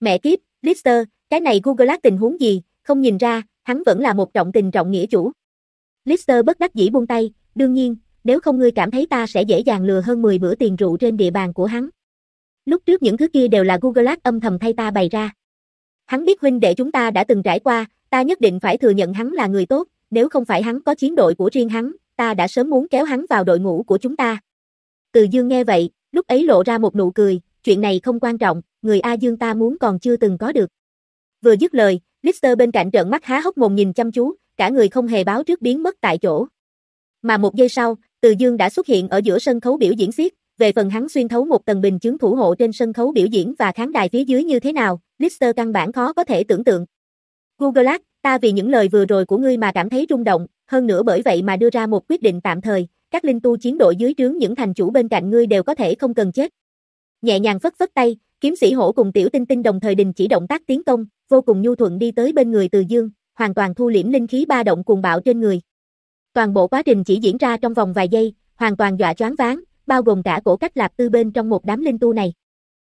Mẹ kiếp, Lister, cái này Google tình huống gì, không nhìn ra, hắn vẫn là một trọng tình trọng nghĩa chủ. Lister bất đắc dĩ buông tay, đương nhiên, nếu không ngươi cảm thấy ta sẽ dễ dàng lừa hơn 10 bữa tiền rượu trên địa bàn của hắn. Lúc trước những thứ kia đều là Google âm thầm thay ta bày ra. Hắn biết huynh đệ chúng ta đã từng trải qua, ta nhất định phải thừa nhận hắn là người tốt, nếu không phải hắn có chiến đội của riêng hắn, ta đã sớm muốn kéo hắn vào đội ngũ của chúng ta. Từ Dương nghe vậy, lúc ấy lộ ra một nụ cười, chuyện này không quan trọng, người A Dương ta muốn còn chưa từng có được. Vừa dứt lời, Lister bên cạnh trợn mắt há hốc mồm nhìn chăm chú, cả người không hề báo trước biến mất tại chỗ. Mà một giây sau, Từ Dương đã xuất hiện ở giữa sân khấu biểu diễn xiết, về phần hắn xuyên thấu một tầng bình chứng thủ hộ trên sân khấu biểu diễn và khán đài phía dưới như thế nào, Lister căn bản khó có thể tưởng tượng. Google ta vì những lời vừa rồi của ngươi mà cảm thấy rung động, hơn nữa bởi vậy mà đưa ra một quyết định tạm thời, các linh tu chiến đội dưới trướng những thành chủ bên cạnh ngươi đều có thể không cần chết. Nhẹ nhàng phất phất tay, kiếm sĩ hổ cùng tiểu tinh tinh đồng thời đình chỉ động tác tiến công, vô cùng nhu thuận đi tới bên người Từ Dương, hoàn toàn thu liễm linh khí ba động cuồng bạo trên người. Toàn bộ quá trình chỉ diễn ra trong vòng vài giây, hoàn toàn dọa choáng váng, bao gồm cả cổ cách lạp tư bên trong một đám linh tu này.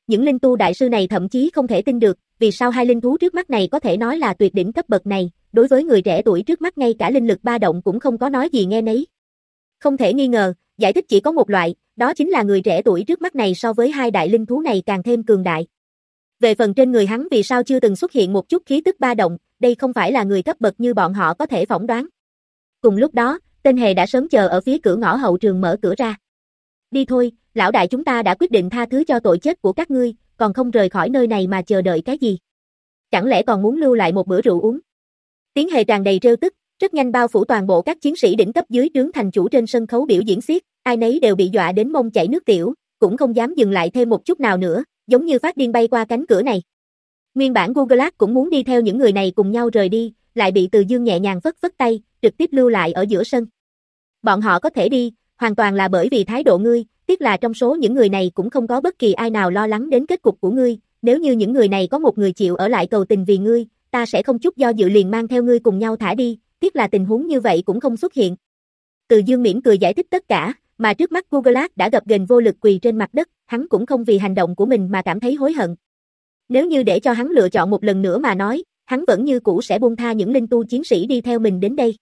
Những linh tu đại sư này thậm chí không thể tin được, vì sao hai linh thú trước mắt này có thể nói là tuyệt đỉnh cấp bậc này, đối với người trẻ tuổi trước mắt ngay cả linh lực ba động cũng không có nói gì nghe nấy. Không thể nghi ngờ, giải thích chỉ có một loại, đó chính là người trẻ tuổi trước mắt này so với hai đại linh thú này càng thêm cường đại. Về phần trên người hắn vì sao chưa từng xuất hiện một chút khí tức ba động, đây không phải là người cấp bậc như bọn họ có thể phỏng đoán. Cùng lúc đó, tên hề đã sớm chờ ở phía cửa ngõ hậu trường mở cửa ra. Đi thôi, lão đại chúng ta đã quyết định tha thứ cho tội chết của các ngươi, còn không rời khỏi nơi này mà chờ đợi cái gì? Chẳng lẽ còn muốn lưu lại một bữa rượu uống? Tiếng hề tràn đầy trêu tức, rất nhanh bao phủ toàn bộ các chiến sĩ đỉnh cấp dưới trướng thành chủ trên sân khấu biểu diễn xiết, ai nấy đều bị dọa đến mông chảy nước tiểu, cũng không dám dừng lại thêm một chút nào nữa, giống như phát điên bay qua cánh cửa này. Nguyên bản Google cũng muốn đi theo những người này cùng nhau rời đi, lại bị Từ Dương nhẹ nhàng vất vất tay, trực tiếp lưu lại ở giữa sân. Bọn họ có thể đi, hoàn toàn là bởi vì thái độ ngươi, tiếc là trong số những người này cũng không có bất kỳ ai nào lo lắng đến kết cục của ngươi, nếu như những người này có một người chịu ở lại cầu tình vì ngươi, ta sẽ không chút do dự liền mang theo ngươi cùng nhau thả đi, tiếc là tình huống như vậy cũng không xuất hiện. Từ Dương mỉm cười giải thích tất cả, mà trước mắt Google đã gập gềnh vô lực quỳ trên mặt đất, hắn cũng không vì hành động của mình mà cảm thấy hối hận. Nếu như để cho hắn lựa chọn một lần nữa mà nói, hắn vẫn như cũ sẽ buông tha những linh tu chiến sĩ đi theo mình đến đây.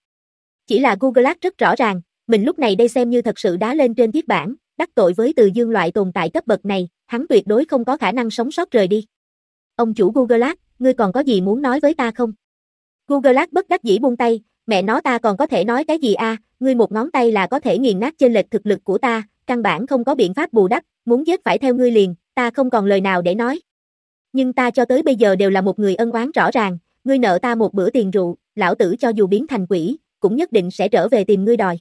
Chỉ là Google rất rõ ràng, mình lúc này đây xem như thật sự đá lên trên thiết bản, đắc tội với từ dương loại tồn tại cấp bậc này, hắn tuyệt đối không có khả năng sống sót rời đi. Ông chủ Google ngươi còn có gì muốn nói với ta không? Google bất đắc dĩ buông tay, mẹ nó ta còn có thể nói cái gì a? ngươi một ngón tay là có thể nghiền nát trên lệch thực lực của ta, căn bản không có biện pháp bù đắp, muốn giết phải theo ngươi liền, ta không còn lời nào để nói. Nhưng ta cho tới bây giờ đều là một người ân oán rõ ràng, ngươi nợ ta một bữa tiền rượu, lão tử cho dù biến thành quỷ, cũng nhất định sẽ trở về tìm ngươi đòi.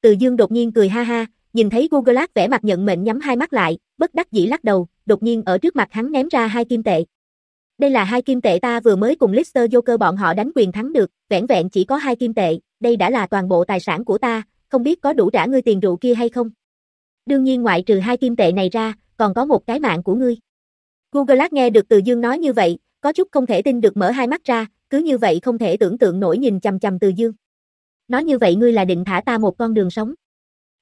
Từ Dương đột nhiên cười ha ha, nhìn thấy Google vẽ mặt nhận mệnh nhắm hai mắt lại, bất đắc dĩ lắc đầu, đột nhiên ở trước mặt hắn ném ra hai kim tệ. Đây là hai kim tệ ta vừa mới cùng Lister Joker bọn họ đánh quyền thắng được, vẻn vẹn chỉ có hai kim tệ, đây đã là toàn bộ tài sản của ta, không biết có đủ trả ngươi tiền rượu kia hay không. Đương nhiên ngoại trừ hai kim tệ này ra, còn có một cái mạng của ngươi. Google nghe được Từ Dương nói như vậy, có chút không thể tin được mở hai mắt ra, cứ như vậy không thể tưởng tượng nổi nhìn chằm chằm Từ Dương. Nói như vậy ngươi là định thả ta một con đường sống.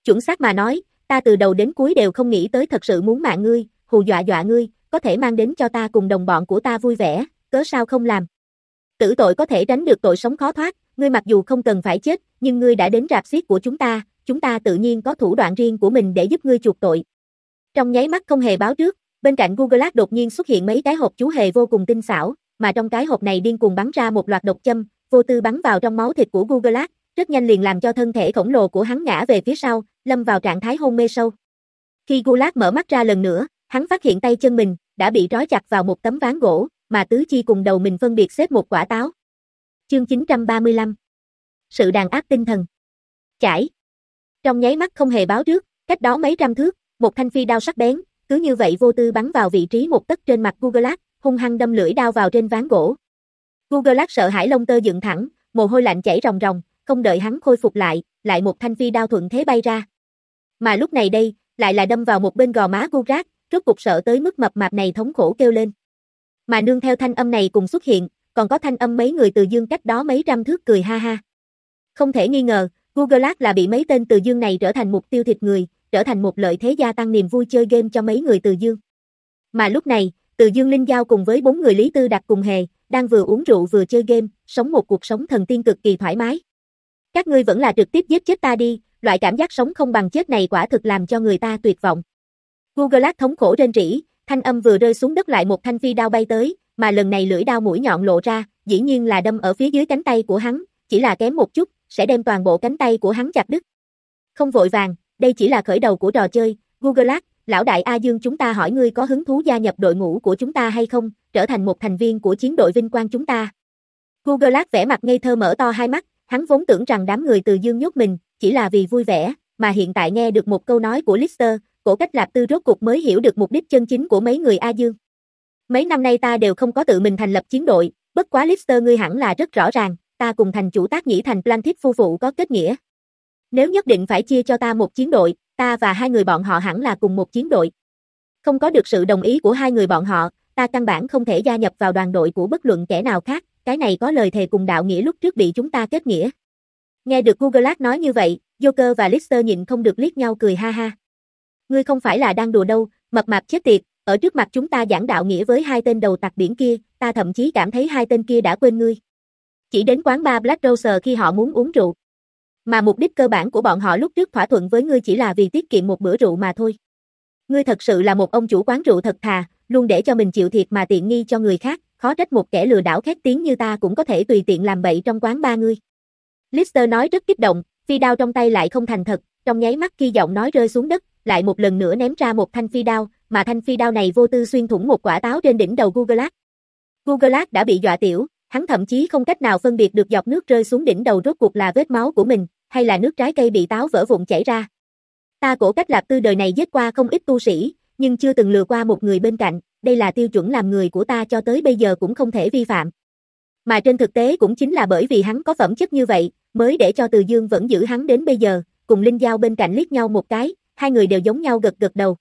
Chuẩn xác mà nói, ta từ đầu đến cuối đều không nghĩ tới thật sự muốn mạng ngươi, hù dọa dọa ngươi, có thể mang đến cho ta cùng đồng bọn của ta vui vẻ, cớ sao không làm. Tử tội có thể tránh được tội sống khó thoát, ngươi mặc dù không cần phải chết, nhưng ngươi đã đến rạp xiết của chúng ta, chúng ta tự nhiên có thủ đoạn riêng của mình để giúp ngươi chuộc tội. Trong nháy mắt không hề báo trước, bên cạnh Google đột nhiên xuất hiện mấy cái hộp chú hề vô cùng tinh xảo, mà trong cái hộp này điên cuồng bắn ra một loạt độc châm, vô tư bắn vào trong máu thịt của Google, rất nhanh liền làm cho thân thể khổng lồ của hắn ngã về phía sau, lâm vào trạng thái hôn mê sâu. Khi Gulag mở mắt ra lần nữa, hắn phát hiện tay chân mình đã bị trói chặt vào một tấm ván gỗ, mà tứ chi cùng đầu mình phân biệt xếp một quả táo. Chương 935 Sự đàn áp tinh thần Chải Trong nháy mắt không hề báo trước, cách đó mấy trăm thước, một thanh phi đao sắc bén, cứ như vậy vô tư bắn vào vị trí một tấc trên mặt Google hung hăng đâm lưỡi đao vào trên ván gỗ. Google sợ hãi lông tơ dựng thẳng, mồ hôi lạnh chảy ròng ròng, không đợi hắn khôi phục lại, lại một thanh phi đao thuận thế bay ra. Mà lúc này đây, lại là đâm vào một bên gò má Gugrat, rốt cục sợ tới mức mập mạp này thống khổ kêu lên. Mà nương theo thanh âm này cùng xuất hiện, còn có thanh âm mấy người từ dương cách đó mấy trăm thước cười ha ha. Không thể nghi ngờ, Google là bị mấy tên từ dương này trở thành mục tiêu thịt người, trở thành một lợi thế gia tăng niềm vui chơi game cho mấy người từ dương. Mà lúc này, từ dương Linh Giao cùng với bốn người Lý Tư đặt cùng hề, đang vừa uống rượu vừa chơi game, sống một cuộc sống thần tiên cực kỳ thoải mái. Các ngươi vẫn là trực tiếp giết chết ta đi, loại cảm giác sống không bằng chết này quả thực làm cho người ta tuyệt vọng. Google thống khổ trên rỉ, thanh âm vừa rơi xuống đất lại một thanh phi đao bay tới, mà lần này lưỡi đao mũi nhọn lộ ra, dĩ nhiên là đâm ở phía dưới cánh tay của hắn, chỉ là kém một chút, sẽ đem toàn bộ cánh tay của hắn chặt đứt. Không vội vàng, đây chỉ là khởi đầu của trò chơi, Google lão đại A Dương chúng ta hỏi ngươi có hứng thú gia nhập đội ngũ của chúng ta hay không, trở thành một thành viên của chiến đội vinh quang chúng ta. Google vẻ mặt ngây thơ mở to hai mắt, hắn vốn tưởng rằng đám người từ Dương nhốt mình, chỉ là vì vui vẻ, mà hiện tại nghe được một câu nói của Lister, cổ cách lạp tư rốt cuộc mới hiểu được mục đích chân chính của mấy người A Dương. Mấy năm nay ta đều không có tự mình thành lập chiến đội, bất quá Lister ngươi hẳn là rất rõ ràng, ta cùng thành chủ tác nhĩ thành Plantit phu phụ có kết nghĩa. Nếu nhất định phải chia cho ta một chiến đội, ta và hai người bọn họ hẳn là cùng một chiến đội. Không có được sự đồng ý của hai người bọn họ, ta căn bản không thể gia nhập vào đoàn đội của bất luận kẻ nào khác, cái này có lời thề cùng đạo nghĩa lúc trước bị chúng ta kết nghĩa. Nghe được Google nói như vậy, Joker và Lister nhịn không được liếc nhau cười ha ha. Ngươi không phải là đang đùa đâu, mập mạp chết tiệt, ở trước mặt chúng ta giảng đạo nghĩa với hai tên đầu tặc biển kia, ta thậm chí cảm thấy hai tên kia đã quên ngươi. Chỉ đến quán bar Black Rose khi họ muốn uống rượu. Mà mục đích cơ bản của bọn họ lúc trước thỏa thuận với ngươi chỉ là vì tiết kiệm một bữa rượu mà thôi. Ngươi thật sự là một ông chủ quán rượu thật thà, luôn để cho mình chịu thiệt mà tiện nghi cho người khác, khó trách một kẻ lừa đảo khét tiếng như ta cũng có thể tùy tiện làm bậy trong quán ba ngươi. Lister nói rất kích động, phi đao trong tay lại không thành thật, trong nháy mắt khi giọng nói rơi xuống đất, lại một lần nữa ném ra một thanh phi đao, mà thanh phi đao này vô tư xuyên thủng một quả táo trên đỉnh đầu Google Google đã bị dọa tiểu, hắn thậm chí không cách nào phân biệt được giọt nước rơi xuống đỉnh đầu rốt cuộc là vết máu của mình, hay là nước trái cây bị táo vỡ vụn chảy ra. Ta cổ cách lạp tư đời này giết qua không ít tu sĩ, nhưng chưa từng lừa qua một người bên cạnh, đây là tiêu chuẩn làm người của ta cho tới bây giờ cũng không thể vi phạm. Mà trên thực tế cũng chính là bởi vì hắn có phẩm chất như vậy, mới để cho Từ Dương vẫn giữ hắn đến bây giờ, cùng Linh Giao bên cạnh liếc nhau một cái, hai người đều giống nhau gật gật đầu.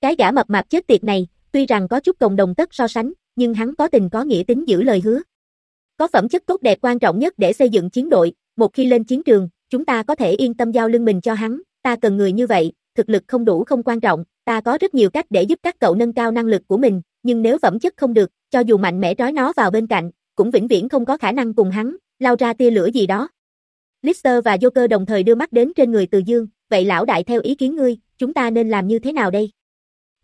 Cái gã mập mạp chết tiệt này, tuy rằng có chút cộng đồng tất so sánh, nhưng hắn có tình có nghĩa tính giữ lời hứa. Có phẩm chất tốt đẹp quan trọng nhất để xây dựng chiến đội, một khi lên chiến trường, chúng ta có thể yên tâm giao lưng mình cho hắn, ta cần người như vậy, thực lực không đủ không quan trọng, ta có rất nhiều cách để giúp các cậu nâng cao năng lực của mình, nhưng nếu phẩm chất không được, cho dù mạnh mẽ trói nó vào bên cạnh, cũng vĩnh viễn không có khả năng cùng hắn, lao ra tia lửa gì đó. Lister và Joker đồng thời đưa mắt đến trên người Từ Dương, vậy lão đại theo ý kiến ngươi, chúng ta nên làm như thế nào đây?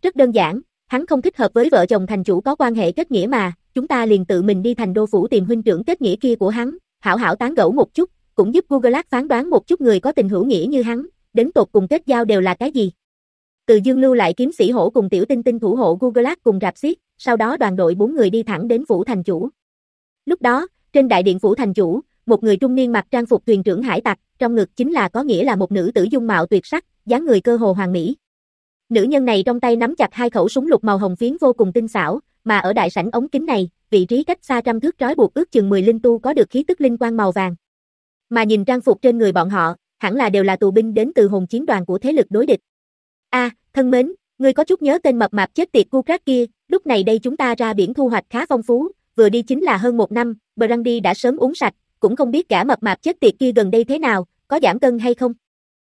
Rất đơn giản, hắn không thích hợp với vợ chồng thành chủ có quan hệ kết nghĩa mà, chúng ta liền tự mình đi thành đô phủ tìm huynh trưởng kết nghĩa kia của hắn, hảo hảo tán gẫu một chút, cũng giúp Google phán đoán một chút người có tình hữu nghĩa như hắn, đến tột cùng kết giao đều là cái gì. Từ Dương lưu lại kiếm sĩ hổ cùng tiểu tinh tinh thủ hộ Google cùng rạp xiết, sau đó đoàn đội bốn người đi thẳng đến phủ thành chủ. Lúc đó, trên đại điện phủ thành chủ, một người trung niên mặc trang phục thuyền trưởng hải tặc, trong ngực chính là có nghĩa là một nữ tử dung mạo tuyệt sắc, dáng người cơ hồ hoàng mỹ. Nữ nhân này trong tay nắm chặt hai khẩu súng lục màu hồng phiến vô cùng tinh xảo, mà ở đại sảnh ống kính này, vị trí cách xa trăm thước trói buộc ước chừng 10 linh tu có được khí tức linh quang màu vàng. Mà nhìn trang phục trên người bọn họ, hẳn là đều là tù binh đến từ hồn chiến đoàn của thế lực đối địch. A, thân mến, ngươi có chút nhớ tên mập mạp chết tiệt cu crack kia, lúc này đây chúng ta ra biển thu hoạch khá phong phú, vừa đi chính là hơn một năm, Brandy đã sớm uống sạch, cũng không biết cả mập mạp chết tiệt kia gần đây thế nào, có giảm cân hay không.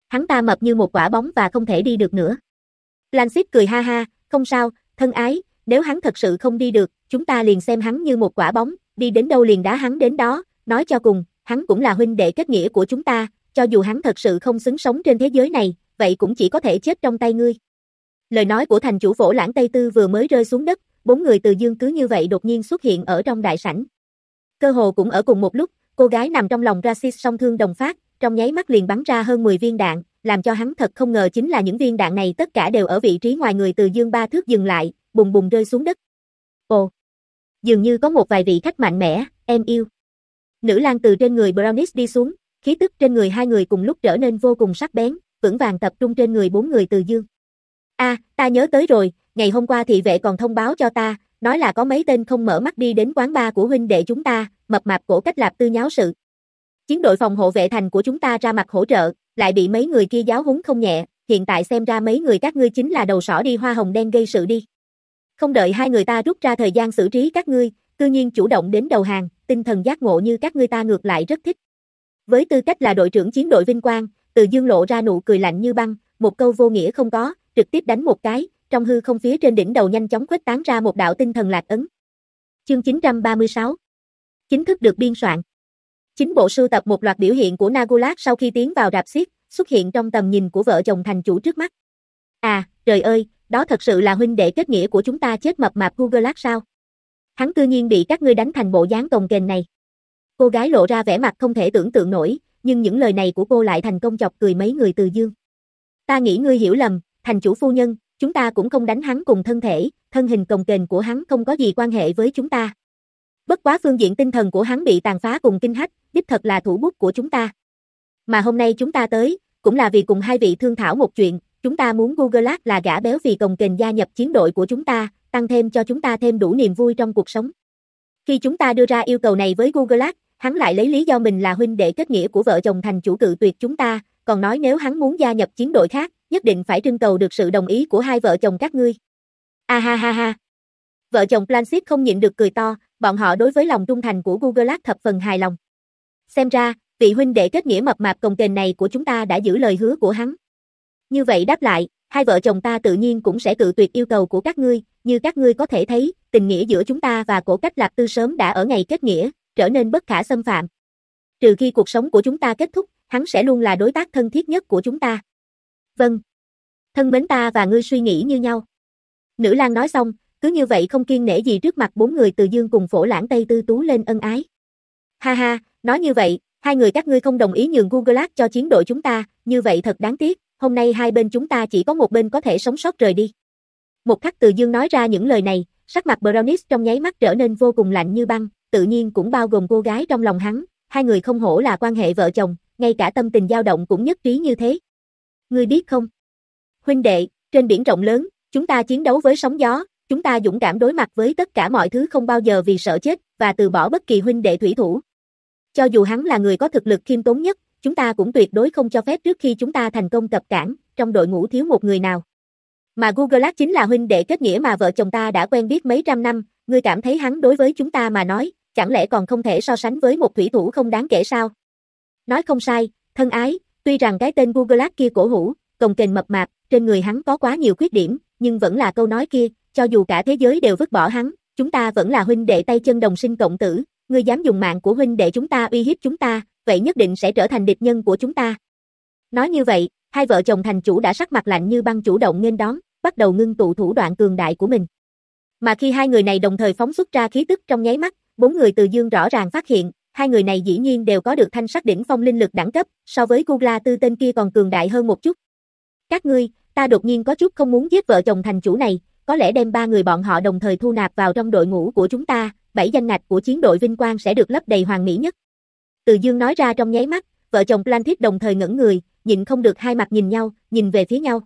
Hắn ta mập như một quả bóng và không thể đi được nữa. Lanxip cười ha ha, không sao, thân ái, nếu hắn thật sự không đi được, chúng ta liền xem hắn như một quả bóng, đi đến đâu liền đá hắn đến đó, nói cho cùng, hắn cũng là huynh đệ kết nghĩa của chúng ta, cho dù hắn thật sự không xứng sống trên thế giới này, vậy cũng chỉ có thể chết trong tay ngươi. Lời nói của thành chủ phổ lãng Tây Tư vừa mới rơi xuống đất, bốn người từ dương cứ như vậy đột nhiên xuất hiện ở trong đại sảnh. Cơ hồ cũng ở cùng một lúc, cô gái nằm trong lòng Rasis song thương đồng phát, trong nháy mắt liền bắn ra hơn 10 viên đạn, làm cho hắn thật không ngờ chính là những viên đạn này tất cả đều ở vị trí ngoài người từ dương ba thước dừng lại, bùng bùng rơi xuống đất. Ồ! Dường như có một vài vị khách mạnh mẽ, em yêu. Nữ lang từ trên người Brownies đi xuống, khí tức trên người hai người cùng lúc trở nên vô cùng sắc bén, vững vàng tập trung trên người bốn người từ dương. A, ta nhớ tới rồi, ngày hôm qua thị vệ còn thông báo cho ta, nói là có mấy tên không mở mắt đi đến quán bar của huynh đệ chúng ta, mập mạp cổ cách lạp tư nháo sự. Chiến đội phòng hộ vệ thành của chúng ta ra mặt hỗ trợ, lại bị mấy người kia giáo huấn không nhẹ, hiện tại xem ra mấy người các ngươi chính là đầu sỏ đi hoa hồng đen gây sự đi. Không đợi hai người ta rút ra thời gian xử trí các ngươi, tự nhiên chủ động đến đầu hàng, tinh thần giác ngộ như các ngươi ta ngược lại rất thích. Với tư cách là đội trưởng chiến đội Vinh Quang, Từ Dương lộ ra nụ cười lạnh như băng, một câu vô nghĩa không có, trực tiếp đánh một cái, trong hư không phía trên đỉnh đầu nhanh chóng khuếch tán ra một đạo tinh thần lạc ấn. Chương 936 Chính thức được biên soạn. Chính bộ sưu tập một loạt biểu hiện của Nagulat sau khi tiến vào rạp xiếc, xuất hiện trong tầm nhìn của vợ chồng thành chủ trước mắt. À, trời ơi, đó thật sự là huynh đệ kết nghĩa của chúng ta chết mập mạp Google sao? Hắn cư nhiên bị các ngươi đánh thành bộ dáng cồng kềnh này. Cô gái lộ ra vẻ mặt không thể tưởng tượng nổi, nhưng những lời này của cô lại thành công chọc cười mấy người từ dương. Ta nghĩ ngươi hiểu lầm, thành chủ phu nhân, chúng ta cũng không đánh hắn cùng thân thể, thân hình cồng kềnh của hắn không có gì quan hệ với chúng ta. Bất quá phương diện tinh thần của hắn bị tàn phá cùng kinh hách, đích thật là thủ bút của chúng ta. Mà hôm nay chúng ta tới, cũng là vì cùng hai vị thương thảo một chuyện, chúng ta muốn Google là gã béo vì cồng kềnh gia nhập chiến đội của chúng ta, tăng thêm cho chúng ta thêm đủ niềm vui trong cuộc sống. Khi chúng ta đưa ra yêu cầu này với Google hắn lại lấy lý do mình là huynh đệ kết nghĩa của vợ chồng thành chủ cự tuyệt chúng ta, còn nói nếu hắn muốn gia nhập chiến đội khác, nhất định phải trưng cầu được sự đồng ý của hai vợ chồng các ngươi. A ha ha ha. Vợ chồng Plansit không nhịn được cười to, bọn họ đối với lòng trung thành của Google thập phần hài lòng. Xem ra, vị huynh đệ kết nghĩa mập mạp cồng kềnh này của chúng ta đã giữ lời hứa của hắn. Như vậy đáp lại, hai vợ chồng ta tự nhiên cũng sẽ cự tuyệt yêu cầu của các ngươi, như các ngươi có thể thấy, tình nghĩa giữa chúng ta và cổ cách Lạp Tư sớm đã ở ngày kết nghĩa, trở nên bất khả xâm phạm. Trừ khi cuộc sống của chúng ta kết thúc, hắn sẽ luôn là đối tác thân thiết nhất của chúng ta. Vâng. Thân mến ta và ngươi suy nghĩ như nhau. Nữ lang nói xong, cứ như vậy không kiên nể gì trước mặt bốn người từ dương cùng phổ lãng tây tư tú lên ân ái. Ha ha, nói như vậy, hai người các ngươi không đồng ý nhường Google cho chiến đội chúng ta, như vậy thật đáng tiếc, hôm nay hai bên chúng ta chỉ có một bên có thể sống sót rời đi. Một khắc từ dương nói ra những lời này, sắc mặt Brownies trong nháy mắt trở nên vô cùng lạnh như băng, tự nhiên cũng bao gồm cô gái trong lòng hắn, hai người không hổ là quan hệ vợ chồng, ngay cả tâm tình dao động cũng nhất trí như thế. Ngươi biết không? Huynh đệ, trên biển rộng lớn, chúng ta chiến đấu với sóng gió, chúng ta dũng cảm đối mặt với tất cả mọi thứ không bao giờ vì sợ chết, và từ bỏ bất kỳ huynh đệ thủy thủ. Cho dù hắn là người có thực lực khiêm tốn nhất, chúng ta cũng tuyệt đối không cho phép trước khi chúng ta thành công cập cảng, trong đội ngũ thiếu một người nào. Mà Google chính là huynh đệ kết nghĩa mà vợ chồng ta đã quen biết mấy trăm năm, ngươi cảm thấy hắn đối với chúng ta mà nói, chẳng lẽ còn không thể so sánh với một thủy thủ không đáng kể sao? Nói không sai, thân ái, tuy rằng cái tên Google kia cổ hủ, cồng kềnh mập mạp, trên người hắn có quá nhiều khuyết điểm, nhưng vẫn là câu nói kia, cho dù cả thế giới đều vứt bỏ hắn, chúng ta vẫn là huynh đệ tay chân đồng sinh cộng tử, ngươi dám dùng mạng của huynh đệ chúng ta uy hiếp chúng ta, vậy nhất định sẽ trở thành địch nhân của chúng ta. Nói như vậy, hai vợ chồng thành chủ đã sắc mặt lạnh như băng chủ động nghênh đón, bắt đầu ngưng tụ thủ đoạn cường đại của mình. Mà khi hai người này đồng thời phóng xuất ra khí tức trong nháy mắt, bốn người từ dương rõ ràng phát hiện, hai người này dĩ nhiên đều có được thanh sắc đỉnh phong linh lực đẳng cấp, so với Gugla tư tên kia còn cường đại hơn một chút. Các ngươi, ta đột nhiên có chút không muốn giết vợ chồng thành chủ này, có lẽ đem ba người bọn họ đồng thời thu nạp vào trong đội ngũ của chúng ta, bảy danh ngạch của chiến đội vinh quang sẽ được lấp đầy hoàn mỹ nhất. Từ Dương nói ra trong nháy mắt, vợ chồng Plantit đồng thời ngẩn người, nhìn không được hai mặt nhìn nhau, nhìn về phía nhau.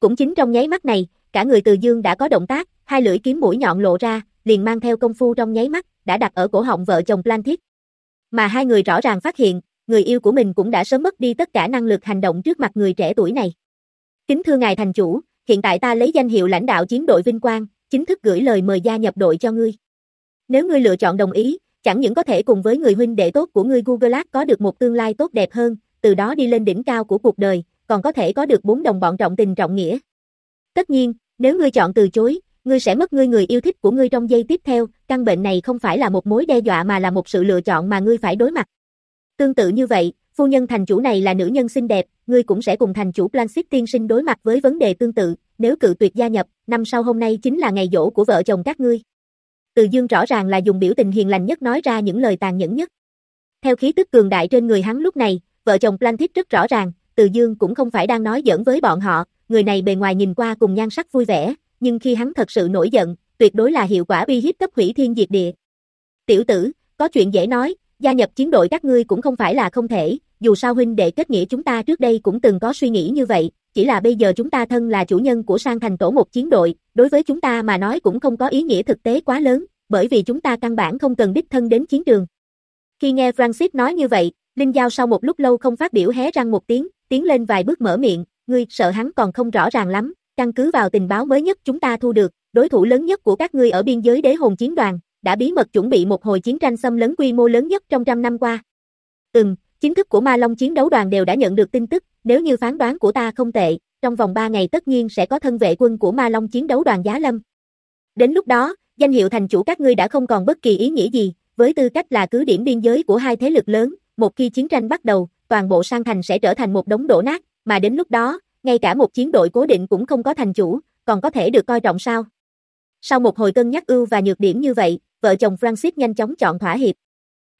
Cũng chính trong nháy mắt này, cả người Từ Dương đã có động tác, hai lưỡi kiếm mũi nhọn lộ ra, liền mang theo công phu trong nháy mắt, đã đặt ở cổ họng vợ chồng Plantit. Mà hai người rõ ràng phát hiện, người yêu của mình cũng đã sớm mất đi tất cả năng lực hành động trước mặt người trẻ tuổi này. Kính thưa ngài thành chủ, hiện tại ta lấy danh hiệu lãnh đạo chiến đội Vinh Quang, chính thức gửi lời mời gia nhập đội cho ngươi. Nếu ngươi lựa chọn đồng ý, chẳng những có thể cùng với người huynh đệ tốt của ngươi Google có được một tương lai tốt đẹp hơn, từ đó đi lên đỉnh cao của cuộc đời, còn có thể có được bốn đồng bọn trọng tình trọng nghĩa. Tất nhiên, nếu ngươi chọn từ chối, ngươi sẽ mất ngươi người yêu thích của ngươi trong giây tiếp theo, căn bệnh này không phải là một mối đe dọa mà là một sự lựa chọn mà ngươi phải đối mặt. Tương tự như vậy, phu nhân thành chủ này là nữ nhân xinh đẹp, ngươi cũng sẽ cùng thành chủ Plansit tiên sinh đối mặt với vấn đề tương tự, nếu cự tuyệt gia nhập, năm sau hôm nay chính là ngày dỗ của vợ chồng các ngươi. Từ Dương rõ ràng là dùng biểu tình hiền lành nhất nói ra những lời tàn nhẫn nhất. Theo khí tức cường đại trên người hắn lúc này, vợ chồng Plantit rất rõ ràng, Từ Dương cũng không phải đang nói giỡn với bọn họ, người này bề ngoài nhìn qua cùng nhan sắc vui vẻ, nhưng khi hắn thật sự nổi giận, tuyệt đối là hiệu quả uy hiếp cấp hủy thiên diệt địa. Tiểu tử, có chuyện dễ nói, gia nhập chiến đội các ngươi cũng không phải là không thể, dù sao huynh đệ kết nghĩa chúng ta trước đây cũng từng có suy nghĩ như vậy, chỉ là bây giờ chúng ta thân là chủ nhân của sang thành tổ một chiến đội, đối với chúng ta mà nói cũng không có ý nghĩa thực tế quá lớn, bởi vì chúng ta căn bản không cần đích thân đến chiến trường. Khi nghe Francis nói như vậy, Linh Giao sau một lúc lâu không phát biểu hé răng một tiếng, tiến lên vài bước mở miệng, ngươi sợ hắn còn không rõ ràng lắm, căn cứ vào tình báo mới nhất chúng ta thu được, đối thủ lớn nhất của các ngươi ở biên giới đế hồn chiến đoàn, đã bí mật chuẩn bị một hồi chiến tranh xâm lấn quy mô lớn nhất trong trăm năm qua. Ừm, chính thức của Ma Long chiến đấu đoàn đều đã nhận được tin tức, nếu như phán đoán của ta không tệ, trong vòng 3 ngày tất nhiên sẽ có thân vệ quân của Ma Long chiến đấu đoàn Giá Lâm. Đến lúc đó, danh hiệu thành chủ các ngươi đã không còn bất kỳ ý nghĩa gì, với tư cách là cứ điểm biên giới của hai thế lực lớn, một khi chiến tranh bắt đầu, toàn bộ sang thành sẽ trở thành một đống đổ nát, mà đến lúc đó, ngay cả một chiến đội cố định cũng không có thành chủ, còn có thể được coi trọng sao? Sau một hồi cân nhắc ưu và nhược điểm như vậy, vợ chồng Francis nhanh chóng chọn thỏa hiệp.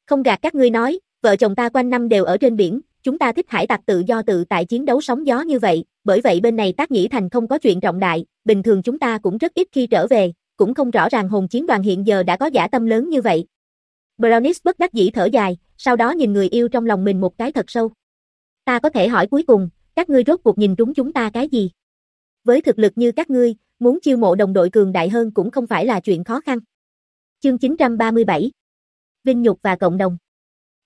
Không gạt các ngươi nói, vợ chồng ta quanh năm đều ở trên biển, chúng ta thích hải tặc tự do tự tại chiến đấu sóng gió như vậy, bởi vậy bên này tác nhĩ thành không có chuyện trọng đại, bình thường chúng ta cũng rất ít khi trở về, cũng không rõ ràng hồn chiến đoàn hiện giờ đã có giả tâm lớn như vậy. Brownies bất đắc dĩ thở dài, sau đó nhìn người yêu trong lòng mình một cái thật sâu. Ta có thể hỏi cuối cùng, các ngươi rốt cuộc nhìn trúng chúng ta cái gì? Với thực lực như các ngươi, muốn chiêu mộ đồng đội cường đại hơn cũng không phải là chuyện khó khăn. Chương 937 Vinh nhục và cộng đồng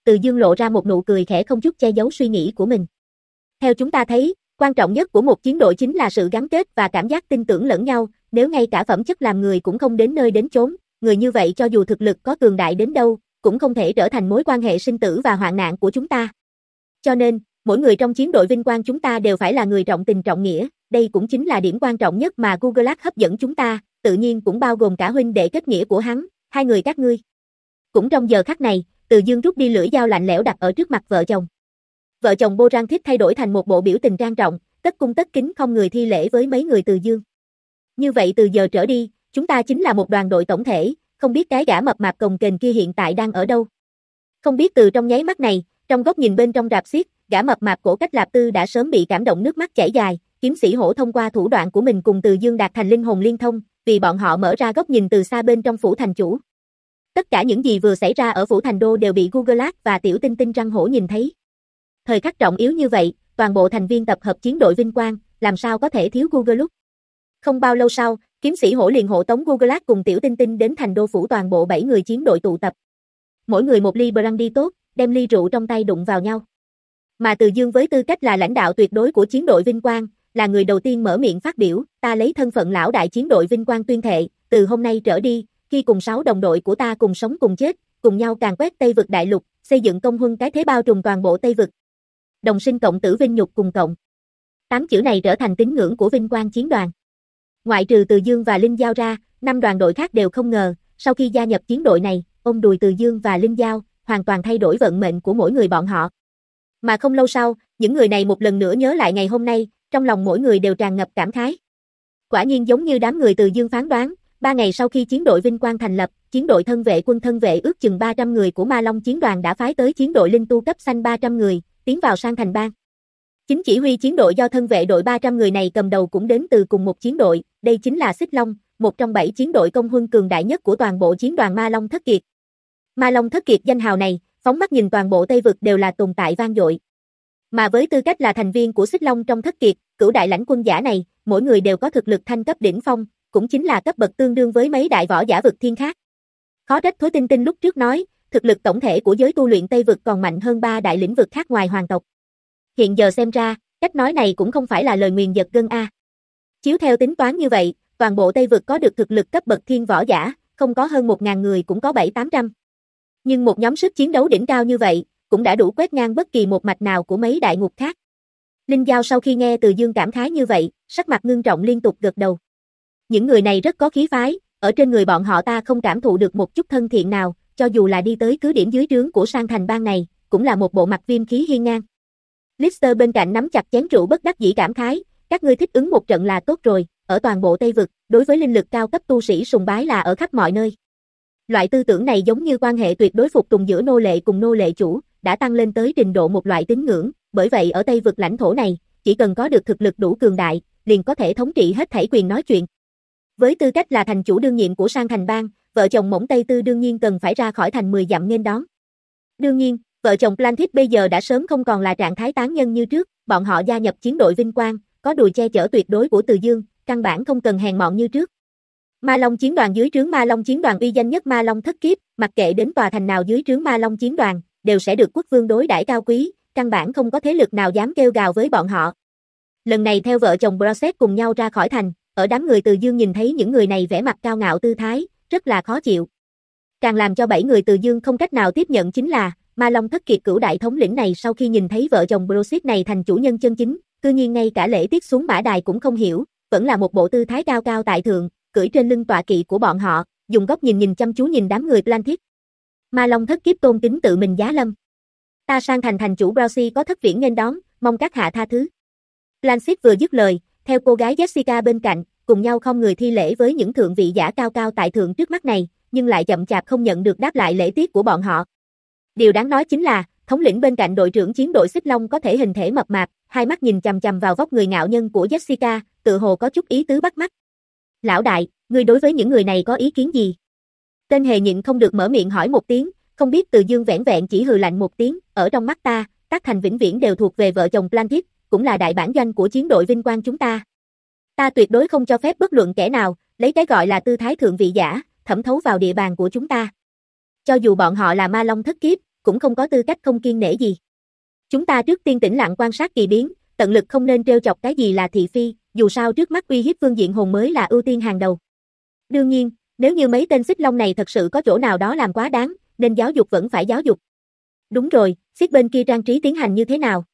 Từ dương lộ ra một nụ cười khẽ không chút che giấu suy nghĩ của mình. Theo chúng ta thấy, quan trọng nhất của một chiến đội chính là sự gắn kết và cảm giác tin tưởng lẫn nhau, nếu ngay cả phẩm chất làm người cũng không đến nơi đến chốn, người như vậy cho dù thực lực có cường đại đến đâu, cũng không thể trở thành mối quan hệ sinh tử và hoạn nạn của chúng ta. Cho nên, mỗi người trong chiến đội vinh quang chúng ta đều phải là người trọng tình trọng nghĩa, đây cũng chính là điểm quan trọng nhất mà Google Ads hấp dẫn chúng ta, tự nhiên cũng bao gồm cả huynh đệ kết nghĩa của hắn, hai người các ngươi. Cũng trong giờ khắc này, Từ Dương rút đi lưỡi dao lạnh lẽo đặt ở trước mặt vợ chồng. Vợ chồng Bô Rang Thiết thay đổi thành một bộ biểu tình trang trọng, tất cung tất kính không người thi lễ với mấy người Từ Dương. Như vậy từ giờ trở đi, chúng ta chính là một đoàn đội tổng thể, không biết cái gã mập mạp cồng kềnh kia hiện tại đang ở đâu. Không biết từ trong nháy mắt này, trong góc nhìn bên trong rạp xiết, gã mập mạp cổ cách lạp tư đã sớm bị cảm động nước mắt chảy dài, kiếm sĩ hổ thông qua thủ đoạn của mình cùng từ dương đạt thành linh hồn liên thông, vì bọn họ mở ra góc nhìn từ xa bên trong phủ thành chủ. Tất cả những gì vừa xảy ra ở phủ thành đô đều bị Google Ads và tiểu tinh tinh răng hổ nhìn thấy. Thời khắc trọng yếu như vậy, toàn bộ thành viên tập hợp chiến đội vinh quang, làm sao có thể thiếu Google lúc. Không bao lâu sau, kiếm sĩ hổ liền hộ tống Google Ads cùng tiểu tinh tinh đến thành đô phủ toàn bộ 7 người chiến đội tụ tập. Mỗi người một ly brandy tốt, đem ly rượu trong tay đụng vào nhau. Mà Từ Dương với tư cách là lãnh đạo tuyệt đối của chiến đội Vinh Quang, là người đầu tiên mở miệng phát biểu, ta lấy thân phận lão đại chiến đội Vinh Quang tuyên thệ, từ hôm nay trở đi, khi cùng sáu đồng đội của ta cùng sống cùng chết, cùng nhau càng quét Tây vực đại lục, xây dựng công huân cái thế bao trùm toàn bộ Tây vực. Đồng sinh cộng tử vinh nhục cùng cộng. Tám chữ này trở thành tín ngưỡng của Vinh Quang chiến đoàn. Ngoại trừ Từ Dương và Linh Giao ra, năm đoàn đội khác đều không ngờ, sau khi gia nhập chiến đội này, ông đùi Từ Dương và Linh Giao, hoàn toàn thay đổi vận mệnh của mỗi người bọn họ. Mà không lâu sau, những người này một lần nữa nhớ lại ngày hôm nay, trong lòng mỗi người đều tràn ngập cảm khái. Quả nhiên giống như đám người từ dương phán đoán, ba ngày sau khi chiến đội Vinh Quang thành lập, chiến đội thân vệ quân thân vệ ước chừng 300 người của Ma Long chiến đoàn đã phái tới chiến đội linh tu cấp xanh 300 người, tiến vào sang thành bang. Chính chỉ huy chiến đội do thân vệ đội 300 người này cầm đầu cũng đến từ cùng một chiến đội, đây chính là Xích Long, một trong bảy chiến đội công huân cường đại nhất của toàn bộ chiến đoàn Ma Long Thất Kiệt. Ma Long Thất Kiệt danh hào này, phóng mắt nhìn toàn bộ Tây Vực đều là tồn tại vang dội. Mà với tư cách là thành viên của Xích Long trong Thất Kiệt, cửu đại lãnh quân giả này, mỗi người đều có thực lực thanh cấp đỉnh phong, cũng chính là cấp bậc tương đương với mấy đại võ giả vực thiên khác. Khó trách Thối Tinh Tinh lúc trước nói, thực lực tổng thể của giới tu luyện Tây vực còn mạnh hơn ba đại lĩnh vực khác ngoài hoàng tộc. Hiện giờ xem ra, cách nói này cũng không phải là lời nguyền giật gân a. Chiếu theo tính toán như vậy, toàn bộ Tây vực có được thực lực cấp bậc thiên võ giả, không có hơn 1.000 người cũng có 7-800. Nhưng một nhóm sức chiến đấu đỉnh cao như vậy, cũng đã đủ quét ngang bất kỳ một mạch nào của mấy đại ngục khác. Linh Giao sau khi nghe từ Dương cảm khái như vậy, sắc mặt ngưng trọng liên tục gật đầu. Những người này rất có khí phái, ở trên người bọn họ ta không cảm thụ được một chút thân thiện nào, cho dù là đi tới cứ điểm dưới trướng của sang thành bang này, cũng là một bộ mặt viêm khí hiên ngang. Lister bên cạnh nắm chặt chén rượu bất đắc dĩ cảm khái, các ngươi thích ứng một trận là tốt rồi, ở toàn bộ Tây Vực, đối với linh lực cao cấp tu sĩ sùng bái là ở khắp mọi nơi. Loại tư tưởng này giống như quan hệ tuyệt đối phục tùng giữa nô lệ cùng nô lệ chủ, đã tăng lên tới trình độ một loại tín ngưỡng, bởi vậy ở Tây vực lãnh thổ này, chỉ cần có được thực lực đủ cường đại, liền có thể thống trị hết thảy quyền nói chuyện. Với tư cách là thành chủ đương nhiệm của sang thành bang, vợ chồng Mộng Tây Tư đương nhiên cần phải ra khỏi thành 10 dặm nên đón. Đương nhiên, vợ chồng Plantit bây giờ đã sớm không còn là trạng thái tán nhân như trước, bọn họ gia nhập chiến đội vinh quang, có đùi che chở tuyệt đối của Từ Dương, căn bản không cần hèn mọn như trước. Ma Long chiến đoàn dưới trướng Ma Long chiến đoàn uy danh nhất Ma Long thất kiếp, mặc kệ đến tòa thành nào dưới trướng Ma Long chiến đoàn, đều sẽ được quốc vương đối đãi cao quý, căn bản không có thế lực nào dám kêu gào với bọn họ. Lần này theo vợ chồng Brosset cùng nhau ra khỏi thành, ở đám người Từ Dương nhìn thấy những người này vẻ mặt cao ngạo tư thái, rất là khó chịu. Càng làm cho bảy người Từ Dương không cách nào tiếp nhận chính là, Ma Long thất kiệt cửu đại thống lĩnh này sau khi nhìn thấy vợ chồng Brosset này thành chủ nhân chân chính, cư nhiên ngay cả lễ tiết xuống mã đài cũng không hiểu, vẫn là một bộ tư thái cao cao tại thượng, cưỡi trên lưng tọa kỵ của bọn họ, dùng góc nhìn nhìn chăm chú nhìn đám người Plantit. Ma Long thất kiếp tôn kính tự mình giá lâm. Ta sang thành thành chủ Browsy có thất viễn nên đón, mong các hạ tha thứ. Blanchett vừa dứt lời, theo cô gái Jessica bên cạnh, cùng nhau không người thi lễ với những thượng vị giả cao cao tại thượng trước mắt này, nhưng lại chậm chạp không nhận được đáp lại lễ tiết của bọn họ. Điều đáng nói chính là, thống lĩnh bên cạnh đội trưởng chiến đội Xích Long có thể hình thể mập mạp, hai mắt nhìn chằm chằm vào vóc người ngạo nhân của Jessica, tự hồ có chút ý tứ bắt mắt. Lão đại, ngươi đối với những người này có ý kiến gì? Tên hề nhịn không được mở miệng hỏi một tiếng, không biết từ dương vẻn vẹn chỉ hừ lạnh một tiếng, ở trong mắt ta, tác thành vĩnh viễn đều thuộc về vợ chồng Plantit, cũng là đại bản doanh của chiến đội vinh quang chúng ta. Ta tuyệt đối không cho phép bất luận kẻ nào, lấy cái gọi là tư thái thượng vị giả, thẩm thấu vào địa bàn của chúng ta. Cho dù bọn họ là ma long thất kiếp, cũng không có tư cách không kiên nể gì. Chúng ta trước tiên tĩnh lặng quan sát kỳ biến, tận lực không nên trêu chọc cái gì là thị phi, dù sao trước mắt uy hiếp phương diện hồn mới là ưu tiên hàng đầu. Đương nhiên, nếu như mấy tên xích long này thật sự có chỗ nào đó làm quá đáng, nên giáo dục vẫn phải giáo dục. Đúng rồi, xích bên kia trang trí tiến hành như thế nào?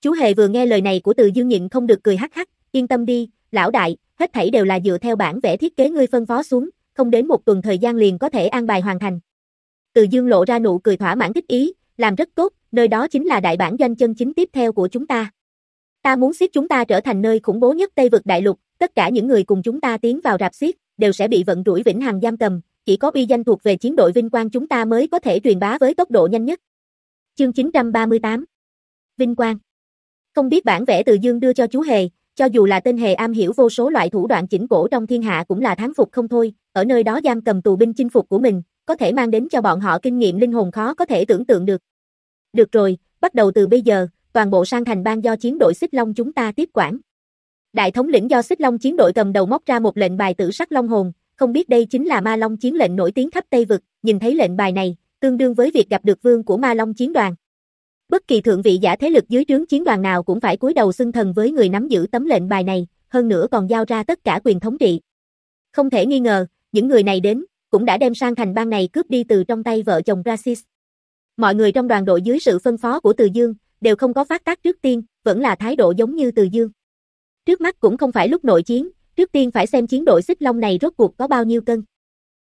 Chú Hề vừa nghe lời này của Từ Dương nhịn không được cười hắc hắc, yên tâm đi, lão đại, hết thảy đều là dựa theo bản vẽ thiết kế ngươi phân phó xuống, không đến một tuần thời gian liền có thể an bài hoàn thành. Từ Dương lộ ra nụ cười thỏa mãn thích ý, làm rất tốt, nơi đó chính là đại bản doanh chân chính tiếp theo của chúng ta. Ta muốn xiết chúng ta trở thành nơi khủng bố nhất Tây vực đại lục, tất cả những người cùng chúng ta tiến vào rạp xiết, đều sẽ bị vận rủi vĩnh hằng giam cầm, chỉ có uy danh thuộc về chiến đội vinh quang chúng ta mới có thể truyền bá với tốc độ nhanh nhất. Chương 938 Vinh quang Không biết bản vẽ từ dương đưa cho chú Hề, cho dù là tên Hề am hiểu vô số loại thủ đoạn chỉnh cổ trong thiên hạ cũng là thắng phục không thôi, ở nơi đó giam cầm tù binh chinh phục của mình, có thể mang đến cho bọn họ kinh nghiệm linh hồn khó có thể tưởng tượng được. Được rồi, bắt đầu từ bây giờ, toàn bộ sang thành bang do chiến đội Xích Long chúng ta tiếp quản. Đại thống lĩnh do Xích Long chiến đội cầm đầu móc ra một lệnh bài tử sắc long hồn, không biết đây chính là Ma Long chiến lệnh nổi tiếng khắp Tây vực, nhìn thấy lệnh bài này, tương đương với việc gặp được vương của Ma Long chiến đoàn. Bất kỳ thượng vị giả thế lực dưới trướng chiến đoàn nào cũng phải cúi đầu xưng thần với người nắm giữ tấm lệnh bài này, hơn nữa còn giao ra tất cả quyền thống trị. Không thể nghi ngờ, những người này đến, cũng đã đem sang thành bang này cướp đi từ trong tay vợ chồng Rasis. Mọi người trong đoàn đội dưới sự phân phó của Từ Dương, đều không có phát tác trước tiên, vẫn là thái độ giống như Từ Dương. Trước mắt cũng không phải lúc nội chiến, trước tiên phải xem chiến đội xích long này rốt cuộc có bao nhiêu cân.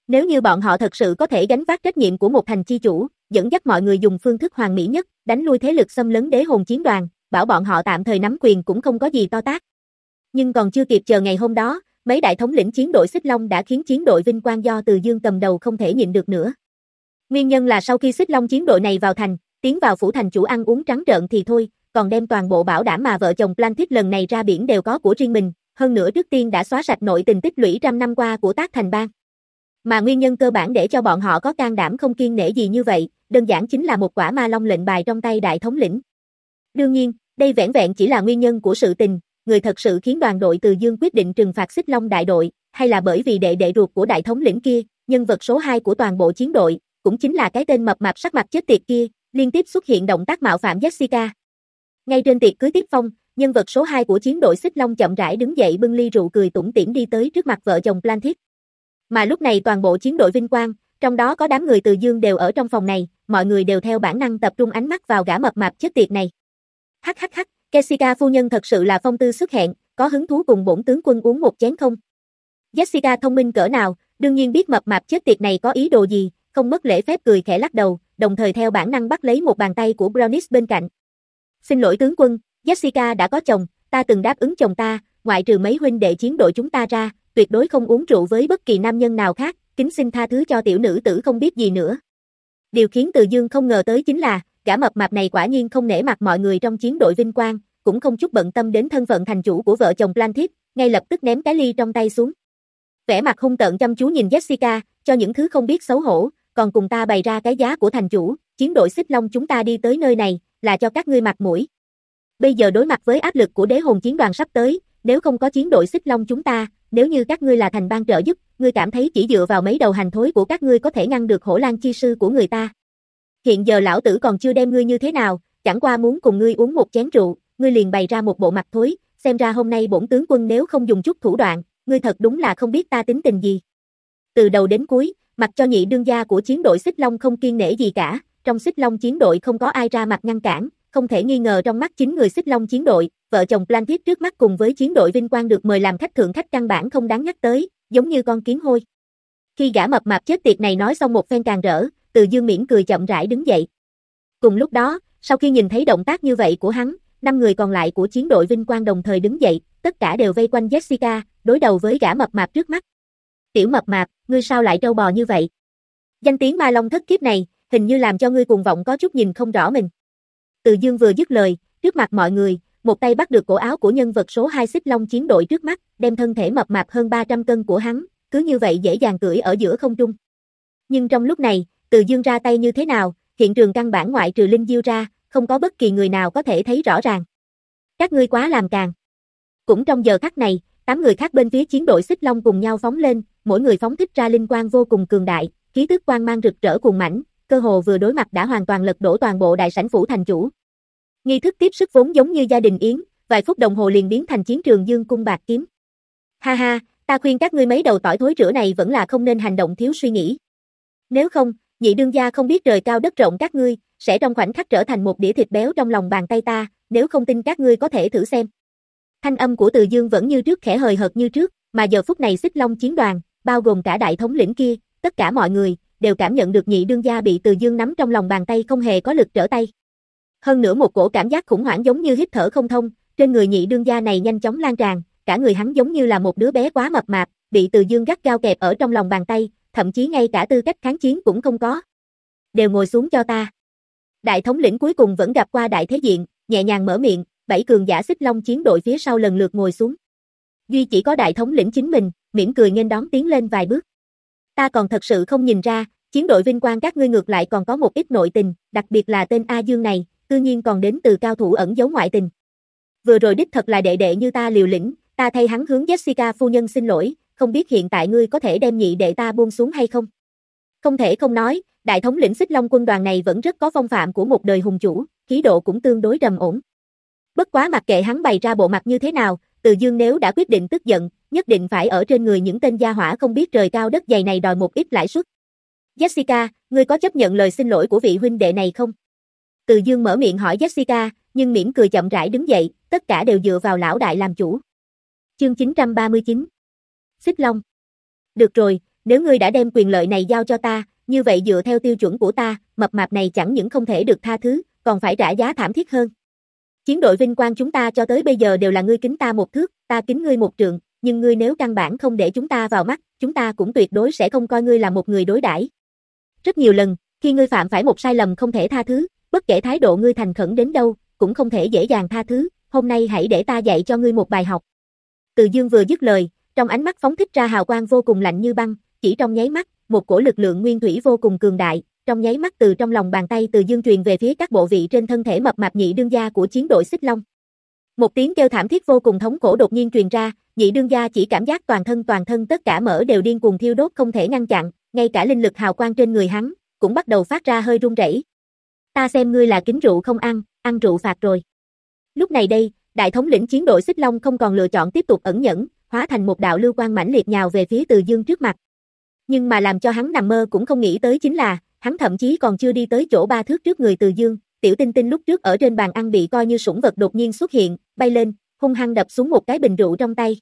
Nếu như bọn họ thật sự có thể gánh vác trách nhiệm của một thành chi chủ, dẫn dắt mọi người dùng phương thức hoàn mỹ nhất, đánh lui thế lực xâm lấn đế hồn chiến đoàn, bảo bọn họ tạm thời nắm quyền cũng không có gì to tác. Nhưng còn chưa kịp chờ ngày hôm đó, mấy đại thống lĩnh chiến đội Xích Long đã khiến chiến đội Vinh Quang do Từ Dương cầm đầu không thể nhịn được nữa. Nguyên nhân là sau khi Xích Long chiến đội này vào thành, tiến vào phủ thành chủ ăn uống trắng trợn thì thôi, còn đem toàn bộ bảo đảm mà vợ chồng Plantit lần này ra biển đều có của riêng mình, hơn nữa trước tiên đã xóa sạch nội tình tích lũy trăm năm qua của tác thành bang. Mà nguyên nhân cơ bản để cho bọn họ có can đảm không kiên nể gì như vậy, đơn giản chính là một quả ma long lệnh bài trong tay đại thống lĩnh. Đương nhiên, đây vẻn vẹn chỉ là nguyên nhân của sự tình, người thật sự khiến đoàn đội Từ Dương quyết định trừng phạt xích long đại đội, hay là bởi vì đệ đệ ruột của đại thống lĩnh kia, nhân vật số 2 của toàn bộ chiến đội, cũng chính là cái tên mập mạp sắc mặt chết tiệt kia, liên tiếp xuất hiện động tác mạo phạm Jessica. Ngay trên tiệc cưới tiếp phong, nhân vật số 2 của chiến đội Xích Long chậm rãi đứng dậy bưng ly rượu cười tủm tỉm đi tới trước mặt vợ chồng Plantit. Mà lúc này toàn bộ chiến đội Vinh Quang, trong đó có đám người từ dương đều ở trong phòng này, mọi người đều theo bản năng tập trung ánh mắt vào gã mập mạp chết tiệt này. Hắc hắc hắc, Jessica phu nhân thật sự là phong tư xuất hiện có hứng thú cùng bổn tướng quân uống một chén không? Jessica thông minh cỡ nào, đương nhiên biết mập mạp chết tiệt này có ý đồ gì, không mất lễ phép cười khẽ lắc đầu, đồng thời theo bản năng bắt lấy một bàn tay của Brownis bên cạnh. Xin lỗi tướng quân, Jessica đã có chồng, ta từng đáp ứng chồng ta, ngoại trừ mấy huynh đệ chiến đội chúng ta ra, tuyệt đối không uống rượu với bất kỳ nam nhân nào khác, kính xin tha thứ cho tiểu nữ tử không biết gì nữa. Điều khiến Từ Dương không ngờ tới chính là, gã mập mạp này quả nhiên không nể mặt mọi người trong chiến đội vinh quang, cũng không chút bận tâm đến thân phận thành chủ của vợ chồng Plantit, ngay lập tức ném cái ly trong tay xuống. vẻ mặt hung tợn chăm chú nhìn Jessica, cho những thứ không biết xấu hổ, còn cùng ta bày ra cái giá của thành chủ, chiến đội xích long chúng ta đi tới nơi này, là cho các ngươi mặt mũi. Bây giờ đối mặt với áp lực của đế hồn chiến đoàn sắp tới, nếu không có chiến đội xích long chúng ta, nếu như các ngươi là thành ban trợ giúp, ngươi cảm thấy chỉ dựa vào mấy đầu hành thối của các ngươi có thể ngăn được hổ lan chi sư của người ta. Hiện giờ lão tử còn chưa đem ngươi như thế nào, chẳng qua muốn cùng ngươi uống một chén rượu, ngươi liền bày ra một bộ mặt thối, xem ra hôm nay bổn tướng quân nếu không dùng chút thủ đoạn, ngươi thật đúng là không biết ta tính tình gì. Từ đầu đến cuối, mặc cho nhị đương gia của chiến đội Xích Long không kiên nể gì cả, trong Xích Long chiến đội không có ai ra mặt ngăn cản, không thể nghi ngờ trong mắt chính người Xích Long chiến đội, vợ chồng Plantit trước mắt cùng với chiến đội Vinh Quang được mời làm khách thượng khách căn bản không đáng nhắc tới, giống như con kiến hôi. Khi gã mập mạp chết tiệt này nói xong một phen càng rỡ, Từ Dương miễn cười chậm rãi đứng dậy. Cùng lúc đó, sau khi nhìn thấy động tác như vậy của hắn, năm người còn lại của chiến đội Vinh Quang đồng thời đứng dậy, tất cả đều vây quanh Jessica, đối đầu với gã mập mạp trước mắt. Tiểu mập mạp, ngươi sao lại trâu bò như vậy? Danh tiếng ma long thất kiếp này, hình như làm cho ngươi cuồng vọng có chút nhìn không rõ mình. Từ Dương vừa dứt lời, trước mặt mọi người, một tay bắt được cổ áo của nhân vật số 2 xích long chiến đội trước mắt, đem thân thể mập mạp hơn 300 cân của hắn, cứ như vậy dễ dàng cưỡi ở giữa không trung. Nhưng trong lúc này, Từ Dương ra tay như thế nào, hiện trường căn bản ngoại trừ Linh Diêu ra, không có bất kỳ người nào có thể thấy rõ ràng. Các ngươi quá làm càng. Cũng trong giờ khắc này, tám người khác bên phía chiến đội xích long cùng nhau phóng lên, mỗi người phóng thích ra linh quang vô cùng cường đại, khí tức quang mang rực rỡ cuồng mãnh, cơ hồ vừa đối mặt đã hoàn toàn lật đổ toàn bộ đại sảnh phủ thành chủ. Nghi thức tiếp sức vốn giống như gia đình yến, vài phút đồng hồ liền biến thành chiến trường dương cung bạc kiếm. Ha ha, ta khuyên các ngươi mấy đầu tỏi thối rửa này vẫn là không nên hành động thiếu suy nghĩ. Nếu không, nhị đương gia không biết trời cao đất rộng các ngươi, sẽ trong khoảnh khắc trở thành một đĩa thịt béo trong lòng bàn tay ta, nếu không tin các ngươi có thể thử xem. Thanh âm của Từ Dương vẫn như trước khẽ hời hợt như trước, mà giờ phút này xích long chiến đoàn, bao gồm cả đại thống lĩnh kia, tất cả mọi người, đều cảm nhận được nhị đương gia bị Từ Dương nắm trong lòng bàn tay không hề có lực trở tay. Hơn nữa một cổ cảm giác khủng hoảng giống như hít thở không thông, trên người nhị đương gia này nhanh chóng lan tràn, cả người hắn giống như là một đứa bé quá mập mạp, bị Từ Dương gắt gao kẹp ở trong lòng bàn tay, thậm chí ngay cả tư cách kháng chiến cũng không có. Đều ngồi xuống cho ta. Đại thống lĩnh cuối cùng vẫn gặp qua đại thế diện, nhẹ nhàng mở miệng, bảy cường giả xích long chiến đội phía sau lần lượt ngồi xuống. Duy chỉ có đại thống lĩnh chính mình, mỉm cười nghênh đón tiến lên vài bước. Ta còn thật sự không nhìn ra, chiến đội vinh quang các ngươi ngược lại còn có một ít nội tình, đặc biệt là tên A Dương này, tự nhiên còn đến từ cao thủ ẩn giấu ngoại tình. Vừa rồi đích thật là đệ đệ như ta liều lĩnh, ta thay hắn hướng Jessica phu nhân xin lỗi, không biết hiện tại ngươi có thể đem nhị đệ ta buông xuống hay không? Không thể không nói, đại thống lĩnh xích long quân đoàn này vẫn rất có phong phạm của một đời hùng chủ, khí độ cũng tương đối trầm ổn. Bất quá mặc kệ hắn bày ra bộ mặt như thế nào, từ dương nếu đã quyết định tức giận, nhất định phải ở trên người những tên gia hỏa không biết trời cao đất dày này đòi một ít lãi suất. Jessica, ngươi có chấp nhận lời xin lỗi của vị huynh đệ này không? Từ dương mở miệng hỏi Jessica, nhưng mỉm cười chậm rãi đứng dậy, tất cả đều dựa vào lão đại làm chủ. Chương 939 Xích Long Được rồi, nếu ngươi đã đem quyền lợi này giao cho ta, như vậy dựa theo tiêu chuẩn của ta, mập mạp này chẳng những không thể được tha thứ, còn phải trả giá thảm thiết hơn. Chiến đội vinh quang chúng ta cho tới bây giờ đều là ngươi kính ta một thước, ta kính ngươi một trượng, nhưng ngươi nếu căn bản không để chúng ta vào mắt, chúng ta cũng tuyệt đối sẽ không coi ngươi là một người đối đãi. Rất nhiều lần, khi ngươi phạm phải một sai lầm không thể tha thứ, bất kể thái độ ngươi thành khẩn đến đâu, cũng không thể dễ dàng tha thứ, hôm nay hãy để ta dạy cho ngươi một bài học. Từ Dương vừa dứt lời, trong ánh mắt phóng thích ra hào quang vô cùng lạnh như băng, chỉ trong nháy mắt, một cổ lực lượng nguyên thủy vô cùng cường đại, trong nháy mắt từ trong lòng bàn tay từ dương truyền về phía các bộ vị trên thân thể mập mạp nhị đương gia của chiến đội xích long. Một tiếng kêu thảm thiết vô cùng thống khổ đột nhiên truyền ra, nhị đương gia chỉ cảm giác toàn thân toàn thân tất cả mỡ đều điên cuồng thiêu đốt không thể ngăn chặn, ngay cả linh lực hào quang trên người hắn cũng bắt đầu phát ra hơi run rẩy. Ta xem ngươi là kính rượu không ăn, ăn rượu phạt rồi. Lúc này đây, đại thống lĩnh chiến đội xích long không còn lựa chọn tiếp tục ẩn nhẫn, hóa thành một đạo lưu quang mãnh liệt nhào về phía Từ Dương trước mặt. Nhưng mà làm cho hắn nằm mơ cũng không nghĩ tới chính là, hắn thậm chí còn chưa đi tới chỗ ba thước trước người Từ Dương, tiểu tinh tinh lúc trước ở trên bàn ăn bị coi như sủng vật đột nhiên xuất hiện, bay lên, hung hăng đập xuống một cái bình rượu trong tay.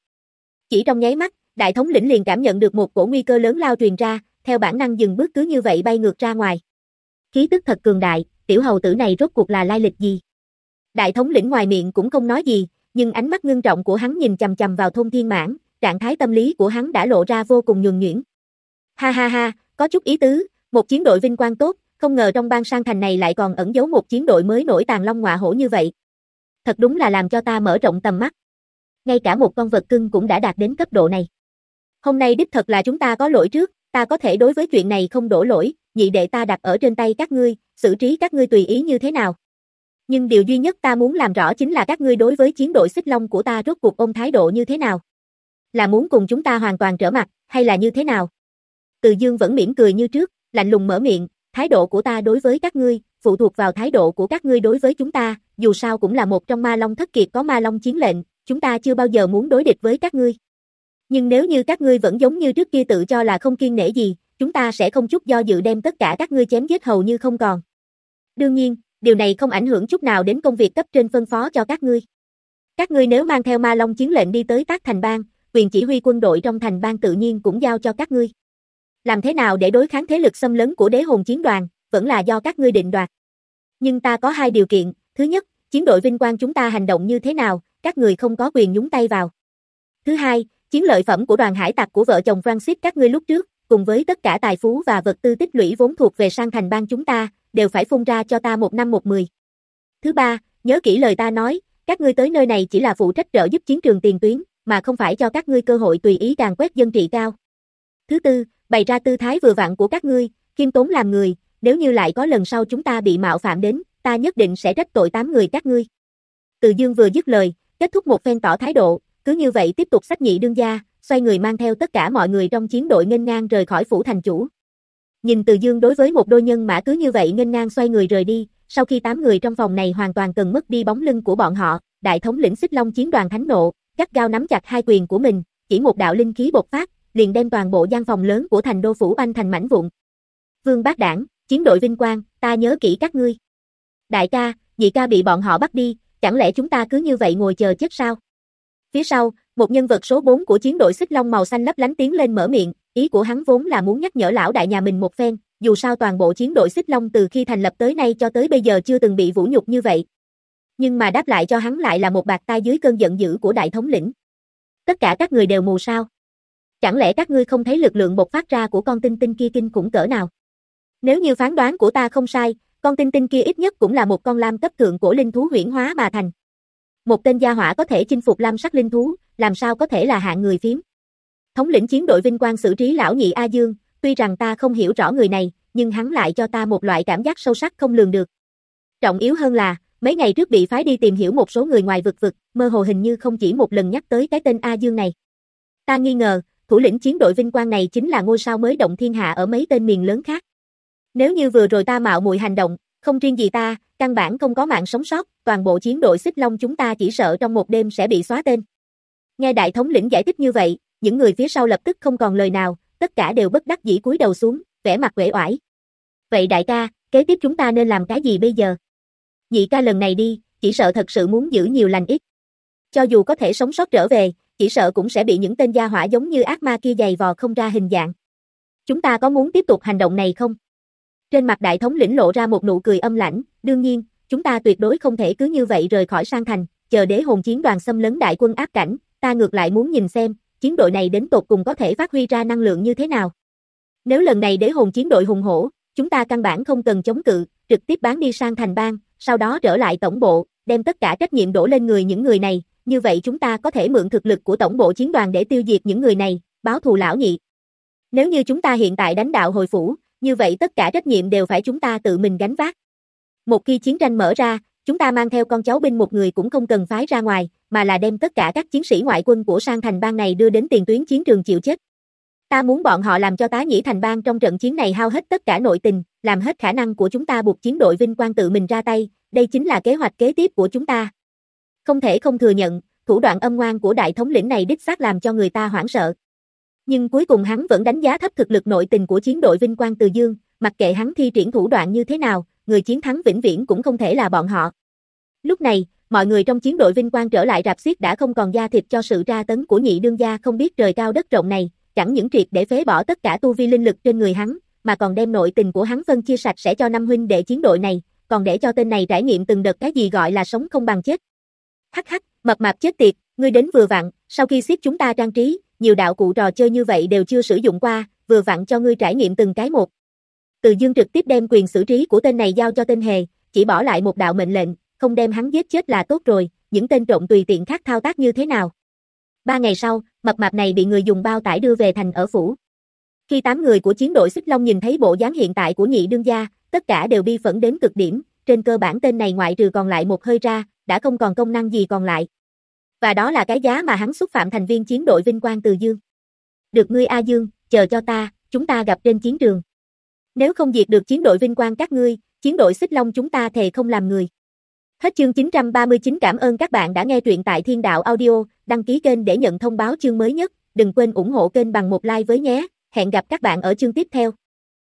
Chỉ trong nháy mắt, đại thống lĩnh liền cảm nhận được một cổ nguy cơ lớn lao truyền ra, theo bản năng dừng bước cứ như vậy bay ngược ra ngoài. Khí tức thật cường đại, tiểu hầu tử này rốt cuộc là lai lịch gì? Đại thống lĩnh ngoài miệng cũng không nói gì, nhưng ánh mắt ngưng trọng của hắn nhìn chằm chằm vào thôn thiên mãn, trạng thái tâm lý của hắn đã lộ ra vô cùng nhuần nhuyễn. Ha ha ha, có chút ý tứ, một chiến đội vinh quang tốt, không ngờ trong bang sang thành này lại còn ẩn giấu một chiến đội mới nổi tàn long ngọa hổ như vậy. Thật đúng là làm cho ta mở rộng tầm mắt. Ngay cả một con vật cưng cũng đã đạt đến cấp độ này. Hôm nay đích thật là chúng ta có lỗi trước, ta có thể đối với chuyện này không đổ lỗi, nhị đệ ta đặt ở trên tay các ngươi, xử trí các ngươi tùy ý như thế nào. Nhưng điều duy nhất ta muốn làm rõ chính là các ngươi đối với chiến đội xích long của ta rốt cuộc ôm thái độ như thế nào. Là muốn cùng chúng ta hoàn toàn trở mặt, hay là như thế nào? Từ dương vẫn mỉm cười như trước, lạnh lùng mở miệng, thái độ của ta đối với các ngươi, phụ thuộc vào thái độ của các ngươi đối với chúng ta, dù sao cũng là một trong ma long thất kiệt có ma long chiến lệnh, chúng ta chưa bao giờ muốn đối địch với các ngươi. Nhưng nếu như các ngươi vẫn giống như trước kia tự cho là không kiên nể gì, chúng ta sẽ không chút do dự đem tất cả các ngươi chém giết hầu như không còn. Đương nhiên, điều này không ảnh hưởng chút nào đến công việc cấp trên phân phó cho các ngươi. Các ngươi nếu mang theo ma long chiến lệnh đi tới tác thành bang, quyền chỉ huy quân đội trong thành bang tự nhiên cũng giao cho các ngươi. Làm thế nào để đối kháng thế lực xâm lấn của đế hồn chiến đoàn, vẫn là do các ngươi định đoạt. Nhưng ta có hai điều kiện, thứ nhất, chiến đội vinh quang chúng ta hành động như thế nào, các người không có quyền nhúng tay vào. Thứ hai, chiến lợi phẩm của đoàn hải tặc của vợ chồng Francis các ngươi lúc trước, cùng với tất cả tài phú và vật tư tích lũy vốn thuộc về sang thành bang chúng ta, đều phải phun ra cho ta một năm một mười. Thứ ba, nhớ kỹ lời ta nói, các ngươi tới nơi này chỉ là phụ trách trợ giúp chiến trường tiền tuyến, mà không phải cho các ngươi cơ hội tùy ý càng quét dân trị cao. Thứ tư, bày ra tư thái vừa vặn của các ngươi, khiêm tốn làm người, nếu như lại có lần sau chúng ta bị mạo phạm đến, ta nhất định sẽ trách tội tám người các ngươi. Từ Dương vừa dứt lời, kết thúc một phen tỏ thái độ, cứ như vậy tiếp tục sách nhị đương gia, xoay người mang theo tất cả mọi người trong chiến đội nghênh ngang rời khỏi phủ thành chủ. Nhìn Từ Dương đối với một đôi nhân mã cứ như vậy nghênh ngang xoay người rời đi, sau khi tám người trong phòng này hoàn toàn cần mất đi bóng lưng của bọn họ, đại thống lĩnh xích long chiến đoàn thánh nộ, gắt gao nắm chặt hai quyền của mình, chỉ một đạo linh khí bộc phát, liền đem toàn bộ gian phòng lớn của thành đô phủ anh thành mảnh vụn. Vương Bác Đảng, chiến đội vinh quang, ta nhớ kỹ các ngươi. Đại ca, nhị ca bị bọn họ bắt đi, chẳng lẽ chúng ta cứ như vậy ngồi chờ chết sao? Phía sau, một nhân vật số 4 của chiến đội xích long màu xanh lấp lánh tiến lên mở miệng, ý của hắn vốn là muốn nhắc nhở lão đại nhà mình một phen, dù sao toàn bộ chiến đội xích long từ khi thành lập tới nay cho tới bây giờ chưa từng bị vũ nhục như vậy. Nhưng mà đáp lại cho hắn lại là một bạc tai dưới cơn giận dữ của đại thống lĩnh. Tất cả các người đều mù sao? Chẳng lẽ các ngươi không thấy lực lượng bộc phát ra của con tinh tinh kia kinh khủng cỡ nào? Nếu như phán đoán của ta không sai, con tinh tinh kia ít nhất cũng là một con lam cấp thượng của linh thú huyễn hóa mà thành. Một tên gia hỏa có thể chinh phục lam sắc linh thú, làm sao có thể là hạng người phiếm. Thống lĩnh chiến đội vinh quang xử trí lão nhị A Dương, tuy rằng ta không hiểu rõ người này, nhưng hắn lại cho ta một loại cảm giác sâu sắc không lường được. Trọng yếu hơn là, mấy ngày trước bị phái đi tìm hiểu một số người ngoài vực vực, mơ hồ hình như không chỉ một lần nhắc tới cái tên A Dương này. Ta nghi ngờ, thủ lĩnh chiến đội vinh quang này chính là ngôi sao mới động thiên hạ ở mấy tên miền lớn khác. Nếu như vừa rồi ta mạo muội hành động, không riêng gì ta, căn bản không có mạng sống sót, toàn bộ chiến đội xích long chúng ta chỉ sợ trong một đêm sẽ bị xóa tên. Nghe đại thống lĩnh giải thích như vậy, những người phía sau lập tức không còn lời nào, tất cả đều bất đắc dĩ cúi đầu xuống, vẻ mặt uể oải. Vậy đại ca, kế tiếp chúng ta nên làm cái gì bây giờ? Nhị ca lần này đi, chỉ sợ thật sự muốn giữ nhiều lành ít. Cho dù có thể sống sót trở về, chỉ sợ cũng sẽ bị những tên gia hỏa giống như ác ma kia dày vò không ra hình dạng. Chúng ta có muốn tiếp tục hành động này không? Trên mặt đại thống lĩnh lộ ra một nụ cười âm lãnh, đương nhiên, chúng ta tuyệt đối không thể cứ như vậy rời khỏi sang thành, chờ đế hồn chiến đoàn xâm lấn đại quân áp cảnh, ta ngược lại muốn nhìn xem, chiến đội này đến tột cùng có thể phát huy ra năng lượng như thế nào. Nếu lần này đế hồn chiến đội hùng hổ, chúng ta căn bản không cần chống cự, trực tiếp bán đi sang thành bang, sau đó trở lại tổng bộ, đem tất cả trách nhiệm đổ lên người những người này, như vậy chúng ta có thể mượn thực lực của tổng bộ chiến đoàn để tiêu diệt những người này, báo thù lão nhị. Nếu như chúng ta hiện tại đánh đạo hồi phủ, như vậy tất cả trách nhiệm đều phải chúng ta tự mình gánh vác. Một khi chiến tranh mở ra, chúng ta mang theo con cháu binh một người cũng không cần phái ra ngoài, mà là đem tất cả các chiến sĩ ngoại quân của sang thành bang này đưa đến tiền tuyến chiến trường chịu chết. Ta muốn bọn họ làm cho tá nhĩ thành bang trong trận chiến này hao hết tất cả nội tình, làm hết khả năng của chúng ta buộc chiến đội vinh quang tự mình ra tay, đây chính là kế hoạch kế tiếp của chúng ta. Không thể không thừa nhận, thủ đoạn âm ngoan của đại thống lĩnh này đích xác làm cho người ta hoảng sợ. Nhưng cuối cùng hắn vẫn đánh giá thấp thực lực nội tình của chiến đội Vinh Quang Từ Dương, mặc kệ hắn thi triển thủ đoạn như thế nào, người chiến thắng vĩnh viễn cũng không thể là bọn họ. Lúc này, mọi người trong chiến đội Vinh Quang trở lại rạp xiết đã không còn da thịt cho sự ra tấn của nhị đương gia không biết trời cao đất rộng này, chẳng những triệt để phế bỏ tất cả tu vi linh lực trên người hắn, mà còn đem nội tình của hắn phân chia sạch sẽ cho năm huynh đệ chiến đội này, còn để cho tên này trải nghiệm từng đợt cái gì gọi là sống không bằng chết. Hắc hắc, mập mạp chết tiệt, ngươi đến vừa vặn, sau khi xiết chúng ta trang trí, nhiều đạo cụ trò chơi như vậy đều chưa sử dụng qua, vừa vặn cho ngươi trải nghiệm từng cái một. Từ Dương trực tiếp đem quyền xử trí của tên này giao cho tên hề, chỉ bỏ lại một đạo mệnh lệnh, không đem hắn giết chết là tốt rồi, những tên trộm tùy tiện khác thao tác như thế nào. Ba ngày sau, mập mạp này bị người dùng bao tải đưa về thành ở phủ. Khi tám người của chiến đội Xích Long nhìn thấy bộ dáng hiện tại của nhị đương gia, tất cả đều bi phẫn đến cực điểm, trên cơ bản tên này ngoại trừ còn lại một hơi ra, đã không còn công năng gì còn lại. Và đó là cái giá mà hắn xúc phạm thành viên chiến đội Vinh Quang Từ Dương. Được ngươi A Dương, chờ cho ta, chúng ta gặp trên chiến trường. Nếu không diệt được chiến đội Vinh Quang các ngươi, chiến đội Xích Long chúng ta thề không làm người. Hết chương 939 cảm ơn các bạn đã nghe truyện tại Thiên Đạo Audio, đăng ký kênh để nhận thông báo chương mới nhất, đừng quên ủng hộ kênh bằng một like với nhé, hẹn gặp các bạn ở chương tiếp theo.